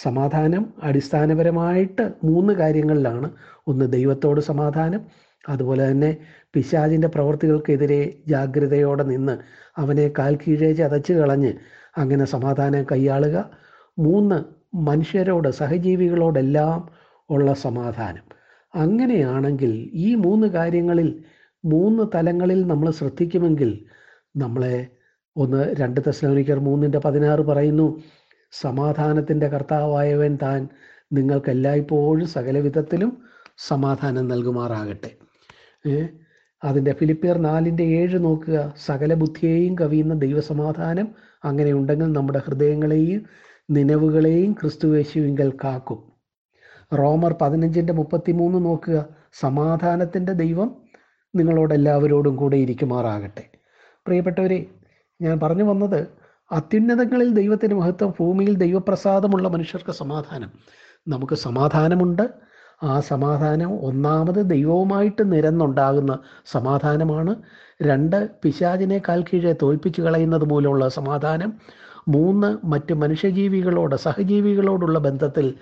സമാധാനം അടിസ്ഥാനപരമായിട്ട് മൂന്ന് കാര്യങ്ങളിലാണ്. ഒന്ന് ദൈവത്തോട് സമാധാനം അതുപോലെ തന്നെ പിശാചിന്റെ പ്രവർത്തികൾക്കെതിരെ ജാഗ്രതയോടെ നിന്ന് അവനെ കാൽ കീഴേ ചതച്ച് കളഞ്ഞ് അങ്ങനെ സമാധാനം കൈയാളുക. മൂന്ന് മനുഷ്യരോട് സഹജീവികളോടെല്ലാം ഉള്ള സമാധാനം. അങ്ങനെയാണെങ്കിൽ ഈ മൂന്ന് കാര്യങ്ങളിൽ മൂന്ന് തലങ്ങളിൽ നമ്മൾ ശ്രദ്ധിക്കുമെങ്കിൽ നമ്മളെ ഒന്ന് രണ്ട് തെസ്ലോനിക്കർ മൂന്നിന്റെ പതിനാറ് പറയുന്നു സമാധാനത്തിന്റെ കർത്താവായവൻ താൻ നിങ്ങൾക്ക് എല്ലായ്പ്പോഴും സകല വിധത്തിലും സമാധാനം നൽകുമാറാകട്ടെ? അതിന്റെ ഫിലിപ്പിയർ നാലിന്റെ ഏഴ് നോക്കുക സകല ബുദ്ധിയെയും കവിയുന്ന ദൈവസമാധാനം അങ്ങനെ ഉണ്ടെങ്കിൽ നമ്മുടെ ഹൃദയങ്ങളെയും നിലവുകളെയും ക്രിസ്തുവേശുവിങ്കൽ കാക്കും. റോമർ പതിനഞ്ചിന്റെ മുപ്പത്തിമൂന്ന് നോക്കുക. സമാധാനത്തിന്റെ ദൈവം നിങ്ങളോടെല്ലാവരോടും കൂടെ ഇരിക്കുമാറാകട്ടെ. പ്രിയപ്പെട്ടവരെ ഞാൻ പറഞ്ഞു വന്നത് അത്യുന്നതങ്ങളിൽ ദൈവത്തിന് മഹത്വം ഭൂമിയിൽ ദൈവപ്രസാദമുള്ള മനുഷ്യർക്ക് സമാധാനം. നമുക്ക് സമാധാനമുണ്ട് ആ സമാധാനം ഒന്നാമത് ദൈവവുമായിട്ട് നിരന്നുണ്ടാകുന്ന സമാധാനമാണ്. രണ്ട് പിശാചിനെ കാൽ കീഴെ തോൽപ്പിച്ചു കളയുന്നത് മൂലമുള്ള സമാധാനം. മൂന്ന് മറ്റ് മനുഷ്യജീവികളോട് സഹജീവികളോടുള്ള ബന്ധത്തിൽ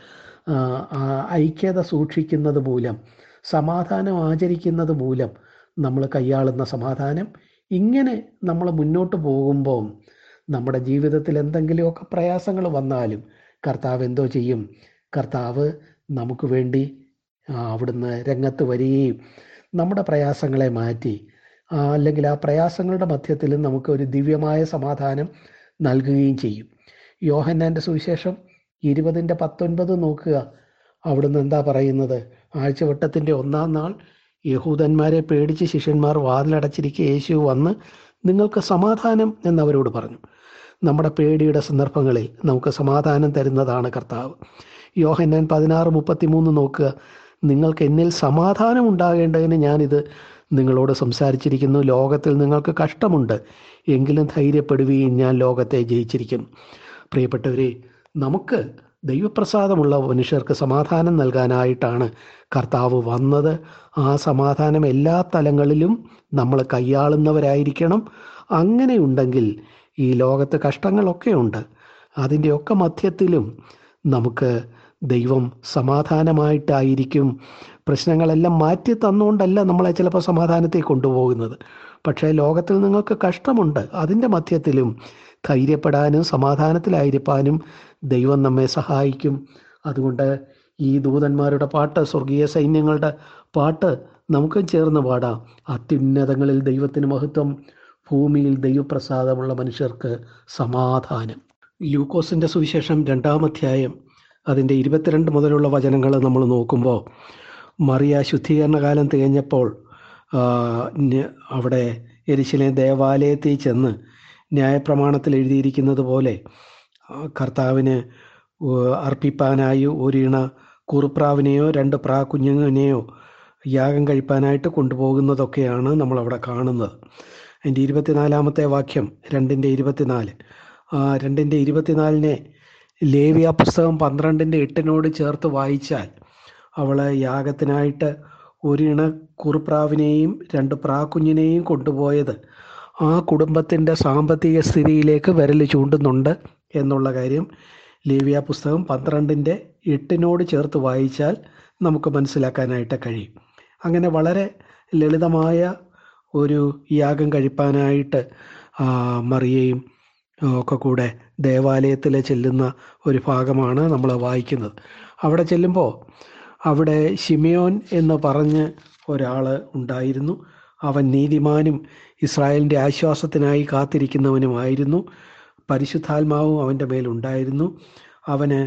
ഐക്യത സൂക്ഷിക്കുന്നത് മൂലം സമാധാനം ആചരിക്കുന്നത് മൂലം നമ്മൾ കൈയാളുന്ന സമാധാനം. ഇങ്ങനെ നമ്മൾ മുന്നോട്ട് പോകുമ്പോൾ നമ്മുടെ ജീവിതത്തിൽ എന്തെങ്കിലുമൊക്കെ പ്രയാസങ്ങൾ വന്നാലും കർത്താവ് എന്തോ ചെയ്യും? കർത്താവ് നമുക്ക് വേണ്ടി അവിടുന്ന് രംഗത്ത് വരികയും നമ്മുടെ പ്രയാസങ്ങളെ മാറ്റി അല്ലെങ്കിൽ ആ പ്രയാസങ്ങളുടെ മധ്യത്തിൽ നമുക്ക് ഒരു ദിവ്യമായ സമാധാനം നൽകുകയും ചെയ്യും. യോഹന്നാന്റെ സുവിശേഷം ഇരുപതിന്റെ പത്തൊൻപത് നോക്കുക. അവിടുന്ന് എന്താ പറയുന്നത്? ആഴ്ചവട്ടത്തിന്റെ ഒന്നാം നാൾ യഹൂദന്മാരെ പേടിച്ച് ശിഷ്യന്മാർ വാതിലടച്ചിരിക്കെ യേശു വന്ന് നിങ്ങൾക്ക് സമാധാനം എന്നവരോട് പറഞ്ഞു. നമ്മുടെ പേടിയുടെ സന്ദർഭങ്ങളിൽ നമുക്ക് സമാധാനം തരുന്നതാണ് കർത്താവ്. യോഹന്നാൻ പതിനാറ് മുപ്പത്തിമൂന്ന് നോക്കുക. നിങ്ങൾക്ക് എന്നിൽ സമാധാനം ഉണ്ടാകേണ്ടതിന് ഞാനിത് നിങ്ങളോട് സംസാരിച്ചിരിക്കുന്നു. ലോകത്തിൽ നിങ്ങൾക്ക് കഷ്ടമുണ്ട്. എങ്കിലും ധൈര്യപ്പെടുകയും ഞാൻ ലോകത്തെ ജയിച്ചിരിക്കും. പ്രിയപ്പെട്ടവരെ നമുക്ക് ദൈവപ്രസാദമുള്ള മനുഷ്യർക്ക് സമാധാനം നൽകാനായിട്ടാണ് കർത്താവ് വന്നത്. ആ സമാധാനം എല്ലാ തലങ്ങളിലും നമ്മൾ കൈയാളുന്നവരായിരിക്കണം. അങ്ങനെയുണ്ടെങ്കിൽ ഈ ലോകത്ത് കഷ്ടങ്ങളൊക്കെ ഉണ്ട് അതിന്റെയൊക്കെ മധ്യത്തിലും നമുക്ക് ദൈവം സമാധാനമായിട്ടായിരിക്കും. പ്രശ്നങ്ങളെല്ലാം മാറ്റി തന്നുകൊണ്ടല്ല നമ്മളെ ചിലപ്പോൾ സമാധാനത്തെ കൊണ്ടുപോകുന്നത്. പക്ഷേ ലോകത്തിൽ നിങ്ങൾക്ക് കഷ്ടമുണ്ട്. അതിന്റെ മധ്യത്തിലും ധൈര്യപ്പെടാനും സമാധാനത്തിലായിരിക്കാനും ദൈവം നമ്മെ സഹായിക്കും. അതുകൊണ്ട് ഈ ദൂതന്മാരുടെ പാട്ട് സ്വർഗീയ സൈന്യങ്ങളുടെ പാട്ട് നമുക്കും ചേർന്ന് പാടാം. അത്യുന്നതങ്ങളിൽ ദൈവത്തിന് മഹത്വം ഭൂമിയിൽ ദൈവപ്രസാദമുള്ള മനുഷ്യർക്ക് സമാധാനം. ലൂക്കോസിന്റെ സുവിശേഷം രണ്ടാം അധ്യായം. അതിന്റെ ഇരുപത്തിരണ്ട് മുതലുള്ള വചനങ്ങൾ നമ്മൾ നോക്കുമ്പോൾ മറിയ ശുദ്ധീകരണ കാലം തികഞ്ഞപ്പോൾ അവിടെ എരിശിലെ ദേവാലയത്തിൽ ചെന്ന് ന്യായപ്രമാണത്തിൽ എഴുതിയിരിക്കുന്നത് പോലെ കർത്താവിന് അർപ്പിപ്പാനായി ഒരിണ കുറുപ്രാവിനെയോ രണ്ട് പ്രാ കുഞ്ഞുങ്ങനെയോ യാഗം കഴിപ്പാനായിട്ട് കൊണ്ടുപോകുന്നതൊക്കെയാണ് നമ്മളവിടെ കാണുന്നത്. അതിന്റെ ഇരുപത്തിനാലാമത്തെ വാക്യം രണ്ടിന്റെ ഇരുപത്തിനാല്. രണ്ടിന്റെ ഇരുപത്തിനാലിനെ ലേവിയ പുസ്തകം പന്ത്രണ്ടിന്റെ എട്ടിനോട് ചേർത്ത് വായിച്ചാൽ അവൾ യാഗത്തിനായിട്ട് ഒരിണ കുറുപ്രാവിനെയും രണ്ട് പ്രാക്കുഞ്ഞിനെയും കൊണ്ടുപോയത് ആ കുടുംബത്തിന്റെ സാമ്പത്തിക സ്ഥിതിയിലേക്ക് വിരൽ ചൂണ്ടുന്നുണ്ട് എന്നുള്ള കാര്യം ലേവിയ പുസ്തകം പന്ത്രണ്ടിന്റെ എട്ടിനോട് ചേർത്ത് വായിച്ചാൽ നമുക്ക് മനസ്സിലാക്കാനായിട്ട് കഴിയും. അങ്ങനെ വളരെ ലളിതമായ ഒരു യാഗം കഴിപ്പാനായിട്ട് മറിയയും ഒക്കെ കൂടെ ദേവാലയത്തിൽ ചെല്ലുന്ന ഒരു ഭാഗമാണ് നമ്മൾ വായിക്കുന്നത്. അവിടെ ചെല്ലുമ്പോൾ അവിടെ ഷിമിയോൻ എന്ന് പറഞ്ഞ് ഒരാൾ ഉണ്ടായിരുന്നു. അവൻ നീതിമാനും ഇസ്രായേലിന്റെ ആശ്വാസത്തിനായി കാത്തിരിക്കുന്നവനുമായിരുന്നു. പരിശുദ്ധാത്മാവും അവന്റെ മേലുണ്ടായിരുന്നു അവന്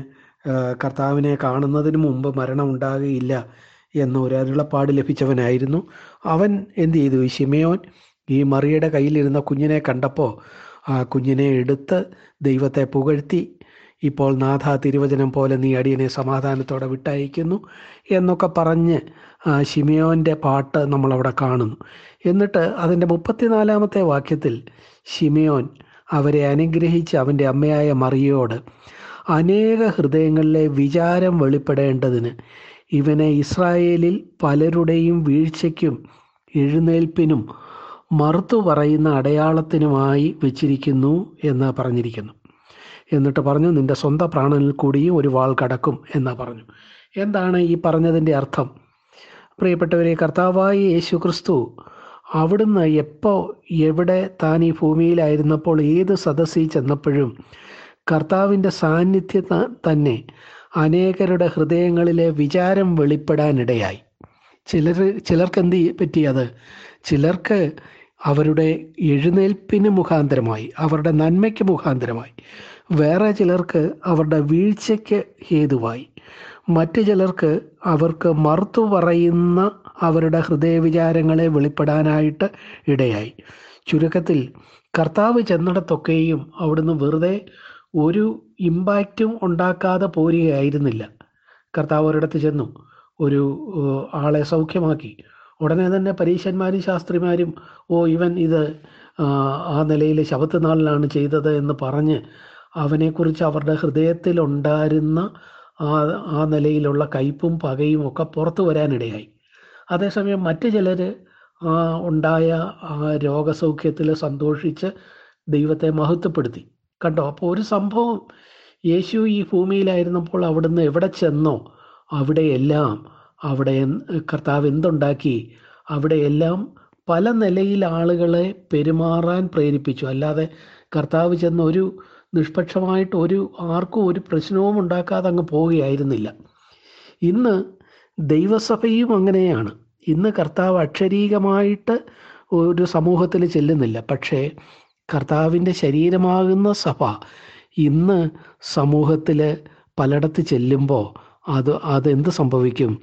കർത്താവിനെ കാണുന്നതിന് മുമ്പ് മരണം ഉണ്ടാകുകയില്ല എന്ന ഒരു അരുളപ്പാട് ലഭിച്ചവനായിരുന്നു. അവൻ എന്ത് ചെയ്തു? ഷിമയോൻ ഈ മറിയുടെ കയ്യിലിരുന്ന കുഞ്ഞിനെ കണ്ടപ്പോൾ ആ കുഞ്ഞിനെ എടുത്ത് ദൈവത്തെ പുകഴ്ത്തി ഇപ്പോൾ നാഥ തിരുവചനം പോലെ നീ അടിയനെ സമാധാനത്തോടെ വിട്ടയക്കുന്നു എന്നൊക്കെ പറഞ്ഞ് ഷിമിയോന്റെ പാട്ട് നമ്മളവിടെ കാണുന്നു. എന്നിട്ട് അതിന്റെ മുപ്പത്തിനാലാമത്തെ വാക്യത്തിൽ ഷിമിയോൻ അവരെ അനുഗ്രഹിച്ച് അവന്റെ അമ്മയായ മറിയോട് അനേക ഹൃദയങ്ങളിലെ വിചാരം വെളിപ്പെടേണ്ടതിന് ഇവനെ ഇസ്രായേലിൽ പലരുടെയും വീഴ്ചയ്ക്കും എഴുന്നേൽപ്പിനും മറുത്തു പറയുന്ന അടയാളത്തിനുമായി വെച്ചിരിക്കുന്നു എന്ന് പറഞ്ഞിരിക്കുന്നു. എന്നിട്ട് പറഞ്ഞു നിന്റെ സ്വന്തം പ്രാണനിൽ കൂടിയും ഒരു വാൾ കടക്കും എന്ന് പറഞ്ഞു. എന്താണ് ഈ പറഞ്ഞതിന്റെ അർത്ഥം? പ്രിയപ്പെട്ടവരെ കർത്താവായ യേശു ക്രിസ്തു അവിടുന്ന് എപ്പോൾ എവിടെ താൻ ഈ ഭൂമിയിലായിരുന്നപ്പോൾ ഏത് സദസ്സിൽ ചെന്നപ്പോഴും കർത്താവിന്റെ സാന്നിധ്യം തന്നെ അനേകരുടെ ഹൃദയങ്ങളിലെ വിചാരം വെളിപ്പെടാനിടയായി. ചിലർ ചിലർക്ക് എന്ത് പറ്റിയത് ചിലർക്ക് അവരുടെ എഴുന്നേൽപ്പിന് മുഖാന്തരമായി അവരുടെ നന്മയ്ക്ക് മുഖാന്തരമായി. വേറെ ചിലർക്ക് അവരുടെ വീഴ്ചയ്ക്ക് ഹേതുവായി. മറ്റു ചിലർക്ക് അവർക്ക് മറുത്തു പറയുന്ന അവരുടെ ഹൃദയവിചാരങ്ങളെ വെളിപ്പെടാനായിട്ട് ഇടയായി. ചുരുക്കത്തിൽ കർത്താവ് ചെന്നിടത്തൊക്കെയും അവിടുന്ന് വെറുതെ ഒരു ഇമ്പാക്റ്റും ഉണ്ടാക്കാതെ പോരുകയായിരുന്നില്ല. കർത്താവ് ഒരിടത്ത് ചെന്നു ഒരു ആളെ സൗഖ്യമാക്കി. ഉടനെ തന്നെ പരീശന്മാരും ശാസ്ത്രിമാരും ഓ ഇവൻ ഇത് ആ, നിലയിൽ ശബത്ത് നാളിലാണ് ചെയ്തത് എന്ന് പറഞ്ഞ് അവനെക്കുറിച്ച് അവരുടെ ഹൃദയത്തിലുണ്ടായിരുന്ന ആ ആ നിലയിലുള്ള കയ്പും പകയും ഒക്കെ പുറത്തു വരാനിടയായി. അതേസമയം മറ്റു ചിലർ ഉണ്ടായ ആ രോഗസൗഖ്യത്തിൽ സന്തോഷിച്ച് ദൈവത്തെ മഹത്വപ്പെടുത്തി. കണ്ടോ അപ്പോൾ ഒരു സംഭവം. യേശു ഈ ഭൂമിയിലായിരുന്നപ്പോൾ അവിടുന്ന് എവിടെ ചെന്നോ അവിടെയെല്ലാം അവിടെ കർത്താവ് എന്തുണ്ടാക്കി? അവിടെയെല്ലാം പല നിലയിൽ ആളുകളെ പെരുമാറാൻ പ്രേരിപ്പിച്ചു. അല്ലാതെ കർത്താവ് ചെന്ന് ഒരു നിഷ്പക്ഷമായിട്ട് ഒരു ആർക്കും ഒരു പ്രശ്നവും ഉണ്ടാക്കാതെ അങ്ങ് പോവുകയായിരുന്നില്ല. ഇന്ന് ദൈവസഭയും അങ്ങനെയാണ്. ഇന്ന് കർത്താവ് അക്ഷരീകമായിട്ട് ഒരു സമൂഹത്തിൽ ചെല്ലുന്നില്ല. പക്ഷേ കർത്താവിന്റെ ശരീരമാകുന്ന സഭ ഇന്ന് സമൂഹത്തിൽ പലയിടത്ത് ചെല്ലുമ്പോൾ അത് അതെന്ത് സംഭവിക്കും?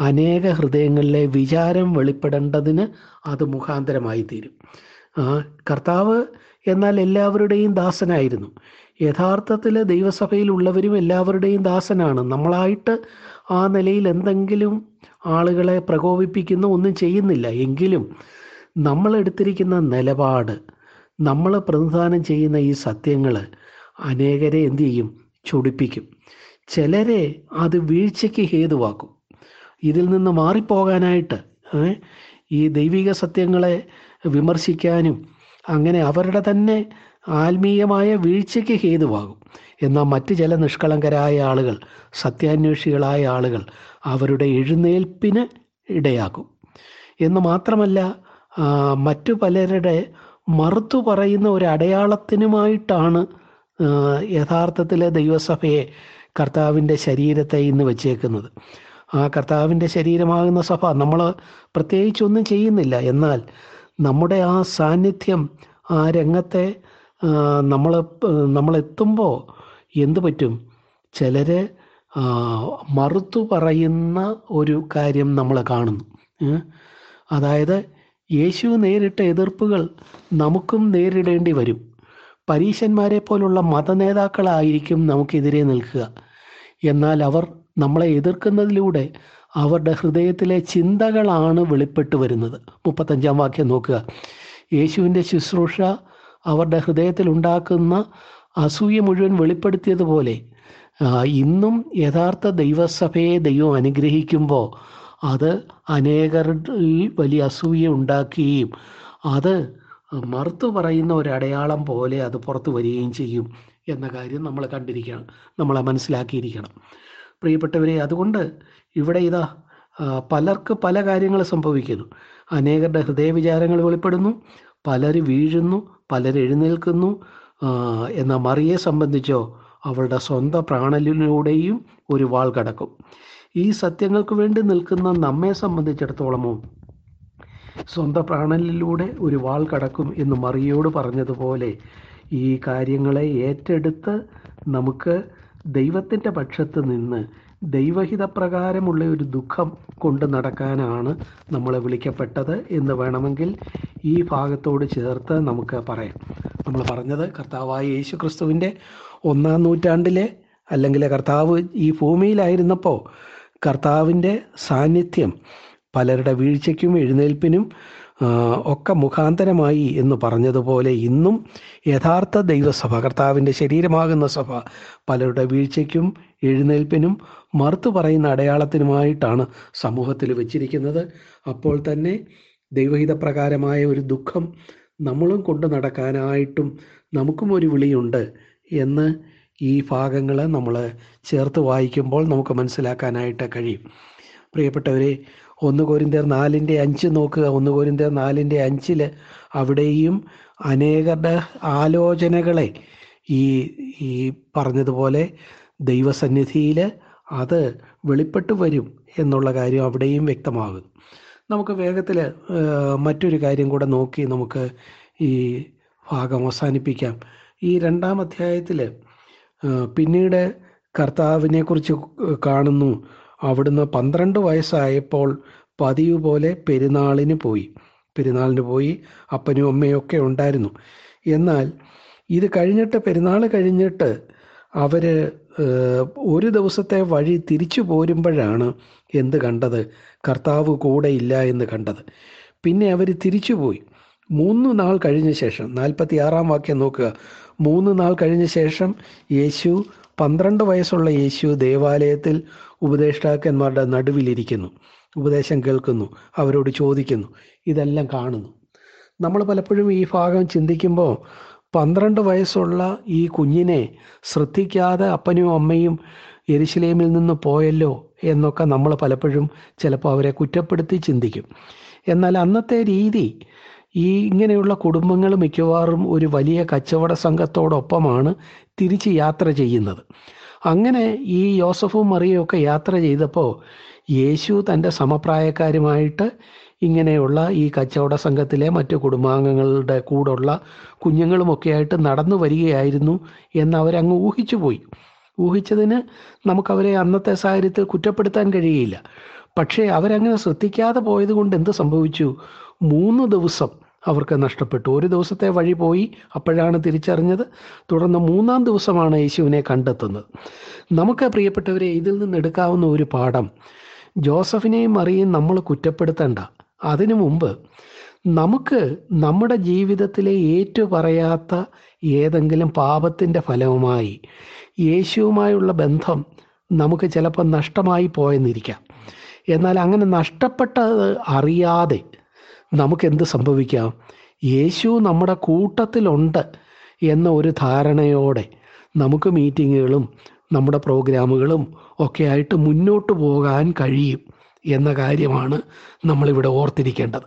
അനേക ഹൃദയങ്ങളിലെ വിചാരം വെളിപ്പെടേണ്ടതിന് അത് മുഖാന്തരമായി തീരും. കർത്താവ് എന്നാൽ എല്ലാവരുടെയും ദാസനായിരുന്നു. യഥാർത്ഥത്തിൽ ദൈവസഭയിലുള്ളവരും എല്ലാവരുടെയും ദാസനാണ്. നമ്മളായിട്ട് ആ നിലയിൽ എന്തെങ്കിലും ആളുകളെ പ്രകോപിപ്പിക്കുന്ന ഒന്നും ചെയ്യുന്നില്ല. എങ്കിലും നമ്മൾ എടുത്തിരിക്കുന്ന നിലപാട് നമ്മൾ പ്രതിദാനം ചെയ്യുന്ന ഈ സത്യങ്ങൾ അനേകരെ എന്തു ചെയ്യും? ചൊടിപ്പിക്കും. ചിലരെ അത് വീഴ്ചയ്ക്ക് ഹേതുവാക്കും. ഇതിൽ നിന്ന് മാറിപ്പോകാനായിട്ട് ഈ ദൈവിക സത്യങ്ങളെ വിമർശിക്കാനും അങ്ങനെ അവരുടെ തന്നെ ആത്മീയമായ വീഴ്ചയ്ക്ക് ഹേതുവാകും. എന്നാൽ മറ്റ് ചില നിഷ്കളങ്കരായ ആളുകൾ സത്യാന്വേഷികളായ ആളുകൾ അവരുടെ എഴുന്നേൽപ്പിന് ഇടയാക്കും എന്ന് മാത്രമല്ല മറ്റു പലരുടെ മറുത്തു പറയുന്ന ഒരു അടയാളത്തിനുമായിട്ടാണ് യഥാർത്ഥത്തിൽ ദൈവസഭയെ കർത്താവിന്റെ ശരീരത്തെ ഇന്ന് വെച്ചേക്കുന്നത്. ആ കർത്താവിന്റെ ശരീരമാകുന്ന സഭ നമ്മൾ പ്രത്യേകിച്ചൊന്നും ചെയ്യുന്നില്ല. എന്നാൽ നമ്മുടെ ആ സാന്നിധ്യം ആ രംഗത്തെ നമ്മൾ നമ്മളെത്തുമ്പോൾ എന്തു പറ്റും? ചിലർ മറുത്തു പറയുന്ന ഒരു കാര്യം നമ്മൾ കാണുന്നു. അതായത് യേശു നേരിട്ട എതിർപ്പുകൾ നമുക്കും നേരിടേണ്ടി വരും. പരീശന്മാരെ പോലുള്ള മതനേതാക്കളായിരിക്കും നമുക്കെതിരെ നിൽക്കുക. എന്നാൽ അവർ നമ്മളെ എതിർക്കുന്നതിലൂടെ അവരുടെ ഹൃദയത്തിലെ ചിന്തകളാണ് വെളിപ്പെട്ട് വരുന്നത്. മുപ്പത്തഞ്ചാം വാക്യം നോക്കുക. യേശുവിന്റെ ശുശ്രൂഷ അവരുടെ ഹൃദയത്തിൽ ഉണ്ടാക്കുന്ന അസൂയ മുഴുവൻ വെളിപ്പെടുത്തിയതുപോലെ ഇന്നും യഥാർത്ഥ ദൈവസഭയെ ദൈവം അനുഗ്രഹിക്കുമ്പോൾ അത് അനേകരിൽ വലിയ അസൂയ ഉണ്ടാക്കുകയും അത് മറുത്തു പറയുന്ന ഒരു അടയാളം പോലെ അത് പുറത്തു വരികയും ചെയ്യും എന്ന കാര്യം നമ്മൾ കണ്ടിരിക്കണം. നമ്മളെ മനസ്സിലാക്കിയിരിക്കണം. പ്രിയപ്പെട്ടവരെ അതുകൊണ്ട് ഇവിടെ ഇതാ പലർക്ക് പല കാര്യങ്ങൾ സംഭവിക്കുന്നു. അനേകരുടെ ഹൃദയവിചാരങ്ങൾ വെളിപ്പെടുന്നു പലർ വീഴുന്നു പലർ എഴുന്നേൽക്കുന്നു എന്ന മറിയെ സംബന്ധിച്ചോ അവളുടെ സ്വന്തം പ്രാണലിലൂടെയും ഒരു വാൾ കടക്കും. ഈ സത്യങ്ങൾക്ക് വേണ്ടി നിൽക്കുന്ന നമ്മെ സംബന്ധിച്ചിടത്തോളമോ സ്വന്തം പ്രാണലിലൂടെ ഒരു വാൾ കടക്കും എന്ന് മറിയോട് പറഞ്ഞതുപോലെ ഈ കാര്യങ്ങളെ ഏറ്റെടുത്ത് നമുക്ക് ദൈവത്തിന്റെ പക്ഷത്ത് നിന്ന് ദൈവഹിതപ്രകാരമുള്ള ഒരു ദുഃഖം കൊണ്ട് നടക്കാനാണ് നമ്മളെ വിളിക്കപ്പെട്ടത് എന്ന് വേണമെങ്കിൽ ഈ ഭാഗത്തോട് ചേർത്ത് നമുക്ക് പറയാം. നമ്മൾ പറഞ്ഞത് കർത്താവായ യേശു ക്രിസ്തുവിന്റെ ഒന്നാം നൂറ്റാണ്ടിലെ അല്ലെങ്കിൽ കർത്താവ് ഈ ഭൂമിയിലായിരുന്നപ്പോൾ കർത്താവിന്റെ സാന്നിധ്യം പലരുടെ വീഴ്ചയ്ക്കും എഴുന്നേൽപ്പിനും ഒക്കെ മുഖാന്തരമായി എന്ന് പറഞ്ഞതുപോലെ ഇന്നും യഥാർത്ഥ ദൈവസഭ കർത്താവിന്റെ ശരീരമാകുന്ന സഭ പലരുടെ വീഴ്ചയ്ക്കും എഴുന്നേൽപ്പിനും മറുത്തു പറയുന്ന അടയാളത്തിനുമായിട്ടാണ് സമൂഹത്തിൽ വെച്ചിരിക്കുന്നത്. അപ്പോൾ തന്നെ ദൈവഹിതപ്രകാരമായ ഒരു ദുഃഖം നമ്മളും കൊണ്ടു നടക്കാനായിട്ടും നമുക്കും ഒരു വിളിയുണ്ട് എന്ന് ഈ ഭാഗങ്ങൾ നമ്മൾ ചേർത്ത് വായിക്കുമ്പോൾ നമുക്ക് മനസ്സിലാക്കാനായിട്ട് കഴിയും. പ്രിയപ്പെട്ടവരെ ഒന്ന് കോരിന്തേർ നാലിന്റെ അഞ്ച് നോക്കുക. ഒന്ന് കോരിന്തേർ നാലിന്റെ അഞ്ചിൽ അവിടെയും അനേകരുടെ ആലോചനകളെ ഈ ഈ പറഞ്ഞതുപോലെ ദൈവസന്നിധിയിൽ അത് വെളിപ്പെട്ടു വരും എന്നുള്ള കാര്യം അവിടെയും വ്യക്തമാകും നമുക്ക് വേഗത്തിൽ മറ്റൊരു കാര്യം കൂടെ നോക്കി നമുക്ക് ഈ ഭാഗം അവസാനിപ്പിക്കാം. ഈ രണ്ടാം അധ്യായത്തിൽ പിന്നീട് കർത്താവിനെ കുറിച്ച് കാണുന്നു. അവിടുന്ന് പന്ത്രണ്ട് വയസ്സായപ്പോൾ പതിവ് പോലെ പെരുന്നാളിന് പോയി. പെരുന്നാളിന് പോയി അപ്പനും അമ്മയും ഒക്കെ ഉണ്ടായിരുന്നു. എന്നാൽ ഇത് കഴിഞ്ഞിട്ട് പെരുന്നാൾ കഴിഞ്ഞിട്ട് അവർ ഒരു ദിവസത്തെ വഴി തിരിച്ചു പോരുമ്പോഴാണ് എന്ത് കണ്ടത്? കർത്താവ് കൂടെ ഇല്ല എന്ന് കണ്ടത്. പിന്നെ അവർ തിരിച്ചു പോയി. മൂന്ന് നാൾ കഴിഞ്ഞ ശേഷം നാൽപ്പത്തി ആറാം വാക്യം നോക്കുക. മൂന്ന് നാൾ കഴിഞ്ഞ ശേഷം യേശു പന്ത്രണ്ട് വയസ്സുള്ള യേശു ദേവാലയത്തിൽ ഉപദേഷ്ടാക്കന്മാരുടെ നടുവിലിരിക്കുന്നു. ഉപദേശം കേൾക്കുന്നു. അവരോട് ചോദിക്കുന്നു. ഇതെല്ലാം കാണുന്നു. നമ്മൾ പലപ്പോഴും ഈ ഭാഗം ചിന്തിക്കുമ്പോൾ പന്ത്രണ്ട് വയസ്സുള്ള ഈ കുഞ്ഞിനെ ശ്രദ്ധിക്കാതെ അപ്പനും അമ്മയും എരിശിലേമിൽ നിന്ന് പോയല്ലോ എന്നൊക്കെ നമ്മൾ പലപ്പോഴും ചിലപ്പോൾ അവരെ കുറ്റപ്പെടുത്തി ചിന്തിക്കും. എന്നാൽ അന്നത്തെ രീതി ഈ ഇങ്ങനെയുള്ള കുടുംബങ്ങൾ മിക്കവാറും ഒരു വലിയ കച്ചവട സംഘത്തോടൊപ്പമാണ് തിരിച്ച് യാത്ര ചെയ്യുന്നത്. അങ്ങനെ ഈ യോസഫും മറിയൊക്കെ യാത്ര ചെയ്തപ്പോൾ യേശു തന്റെ സമപ്രായക്കാരുമായിട്ട് ഇങ്ങനെയുള്ള ഈ കച്ചവട സംഘത്തിലെ മറ്റു കുടുംബാംഗങ്ങളുടെ കൂടെയുള്ള കുഞ്ഞുങ്ങളുമൊക്കെ ആയിട്ട് നടന്നു വരികയായിരുന്നു എന്ന് അവരങ്ങ് ഊഹിച്ചു പോയി. ഊഹിച്ചതിന് നമുക്കവരെ അന്നത്തെ സാഹചര്യത്തിൽ കുറ്റപ്പെടുത്താൻ കഴിയില്ല. പക്ഷേ അവരങ്ങനെ ശ്രദ്ധിക്കാതെ പോയത് കൊണ്ട് എന്ത് സംഭവിച്ചു? മൂന്ന് ദിവസം അവർക്ക് നഷ്ടപ്പെട്ടു. ഒരു ദിവസത്തെ വഴി പോയി അപ്പോഴാണ് തിരിച്ചറിഞ്ഞത്. തുടർന്ന് മൂന്നാം ദിവസമാണ് യേശുവിനെ കണ്ടെത്തുന്നത്. നമുക്ക് പ്രിയപ്പെട്ടവരെ ഇതിൽ നിന്ന് എടുക്കാവുന്ന ഒരു പാഠം. ജോസഫിനെയും മറിയും നമ്മൾ കുറ്റപ്പെടുത്തണ്ട. അതിനു മുമ്പ് നമുക്ക് നമ്മുടെ ജീവിതത്തിലെ ഏറ്റു പറയാത്ത ഏതെങ്കിലും പാപത്തിന്റെ ഫലവുമായി യേശുവുമായുള്ള ബന്ധം നമുക്ക് ചിലപ്പോൾ നഷ്ടമായി പോയെന്നിരിക്കാം. എന്നാൽ അങ്ങനെ നഷ്ടപ്പെട്ടത് അറിയാതെ നമുക്ക് എന്ത് സംഭവിക്കാം? യേശു നമ്മുടെ കൂട്ടത്തിലുണ്ട് എന്ന ഒരു ധാരണയോടെ നമുക്ക് മീറ്റിങ്ങുകളും നമ്മുടെ പ്രോഗ്രാമുകളും ഒക്കെ ആയിട്ട് മുന്നോട്ട് പോകാൻ കഴിയും എന്ന കാര്യമാണ് നമ്മളിവിടെ ഓർത്തിരിക്കേണ്ടത്.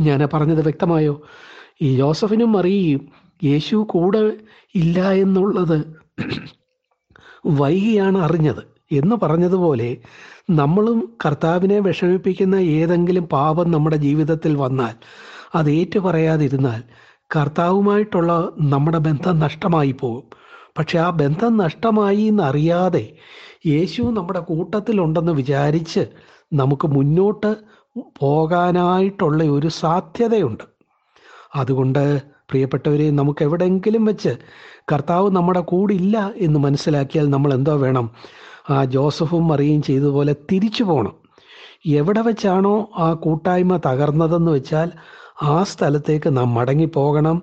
ഞാൻ പറഞ്ഞത് വ്യക്തമായോ? ഈ ജോസഫിനും മറിയയും യേശു കൂടെ ഇല്ല എന്നുള്ളത് വൈകിയാണ് അറിഞ്ഞത്. എന്ന് പറഞ്ഞതുപോലെ നമ്മളും കർത്താവിനെ വിഷമിപ്പിക്കുന്ന ഏതെങ്കിലും പാപം നമ്മുടെ ജീവിതത്തിൽ വന്നാൽ അത് ഏറ്റു പറയാതിരുന്നാൽ കർത്താവുമായിട്ടുള്ള നമ്മുടെ ബന്ധം നഷ്ടമായി പോകും. പക്ഷെ ആ ബന്ധം നഷ്ടമായി എന്നറിയാതെ യേശു നമ്മുടെ കൂട്ടത്തിലുണ്ടെന്ന് വിചാരിച്ച് നമുക്ക് മുന്നോട്ട് പോകാനായിട്ടുള്ള ഒരു സാധ്യതയുണ്ട്. അതുകൊണ്ട് പ്രിയപ്പെട്ടവരെ നമുക്ക് എവിടെയെങ്കിലും വെച്ച് കർത്താവ് നമ്മുടെ കൂടില്ല എന്ന് മനസ്സിലാക്കിയാൽ നമ്മൾ എന്തോ വേണം? ആ ജോസഫും മറിയും ചെയ്തതുപോലെ തിരിച്ചു പോകണം എവിടെ വെച്ചാണോ ആ കൂട്ടായ്മ തകർന്നതെന്ന് വെച്ചാൽ ആ സ്ഥലത്തേക്ക് നാം മടങ്ങിപ്പോകണം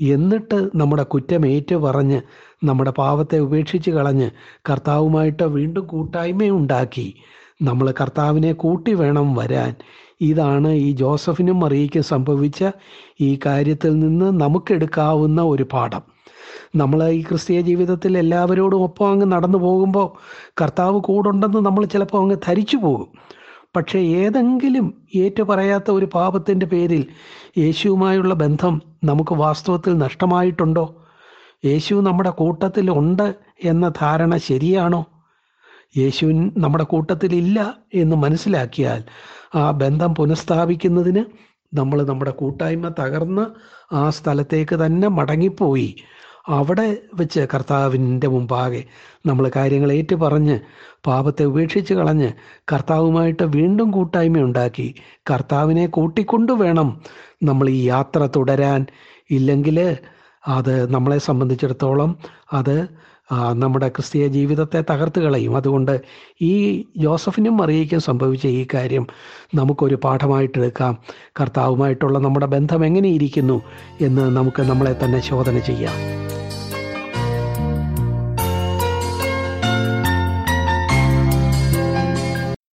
എന്നിട്ട് നമ്മുടെ കുറ്റം ഏറ്റു പറഞ്ഞ് നമ്മുടെ പാവത്തെ ഉപേക്ഷിച്ച് കളഞ്ഞ് കർത്താവുമായിട്ട് വീണ്ടും കൂട്ടായ്മയുണ്ടാക്കി നമ്മൾ കർത്താവിനെ കൂട്ടി വേണം വരാൻ. ഇതാണ് ഈ ജോസഫിനും മറിയയ്ക്കും സംഭവിച്ച ഈ കാര്യത്തിൽ നിന്ന് നമുക്കെടുക്കാവുന്ന ഒരു പാഠം. നമ്മൾ ഈ ക്രിസ്തീയ ജീവിതത്തിൽ എല്ലാവരോടും ഒപ്പം അങ്ങ് നടന്നു പോകുമ്പോൾ കർത്താവ് കൂടുണ്ടെന്ന് നമ്മൾ ചിലപ്പോൾ അങ്ങ് ധരിച്ചു പോകും. പക്ഷേ ഏതെങ്കിലും ഏറ്റു പറയാത്ത ഒരു പാപത്തിന്റെ പേരിൽ യേശുവുമായുള്ള ബന്ധം നമുക്ക് വാസ്തവത്തിൽ നഷ്ടമായിട്ടുണ്ടോ? യേശു നമ്മുടെ കൂട്ടത്തിൽ ഉണ്ട് എന്ന ധാരണ ശരിയാണോ? യേശു നമ്മുടെ കൂട്ടത്തിലില്ല എന്ന് മനസ്സിലാക്കിയാൽ ആ ബന്ധം പുനഃസ്ഥാപിക്കുന്നതിന് നമ്മൾ നമ്മുടെ കൂട്ടായ്മ തകർന്ന് ആ സ്ഥലത്തേക്ക് തന്നെ മടങ്ങിപ്പോയി. അവിടെ വെച്ച് കർത്താവിന്റെ മുമ്പാകെ നമ്മൾ കാര്യങ്ങൾ ഏറ്റു പറഞ്ഞ് പാപത്തെ ഉപേക്ഷിച്ച് കളഞ്ഞ് കർത്താവുമായിട്ട് വീണ്ടും കൂട്ടായ്മ ഉണ്ടാക്കി കർത്താവിനെ കൂട്ടിക്കൊണ്ടു വേണം നമ്മൾ ഈ യാത്ര തുടരാൻ. ഇല്ലെങ്കിൽ അത് നമ്മളെ സംബന്ധിച്ചിടത്തോളം അത് നമ്മുടെ ക്രിസ്തീയ ജീവിതത്തെ തകർത്ത് കളയും. അതുകൊണ്ട് ഈ ജോസഫിനും മറിയയ്ക്കും സംഭവിച്ച ഈ കാര്യം നമുക്കൊരു പാഠമായിട്ടെടുക്കാം കർത്താവുമായിട്ടുള്ള നമ്മുടെ ബന്ധം എങ്ങനെയിരിക്കുന്നു എന്ന് നമുക്ക് നമ്മളെ തന്നെ ശോധന ചെയ്യാം.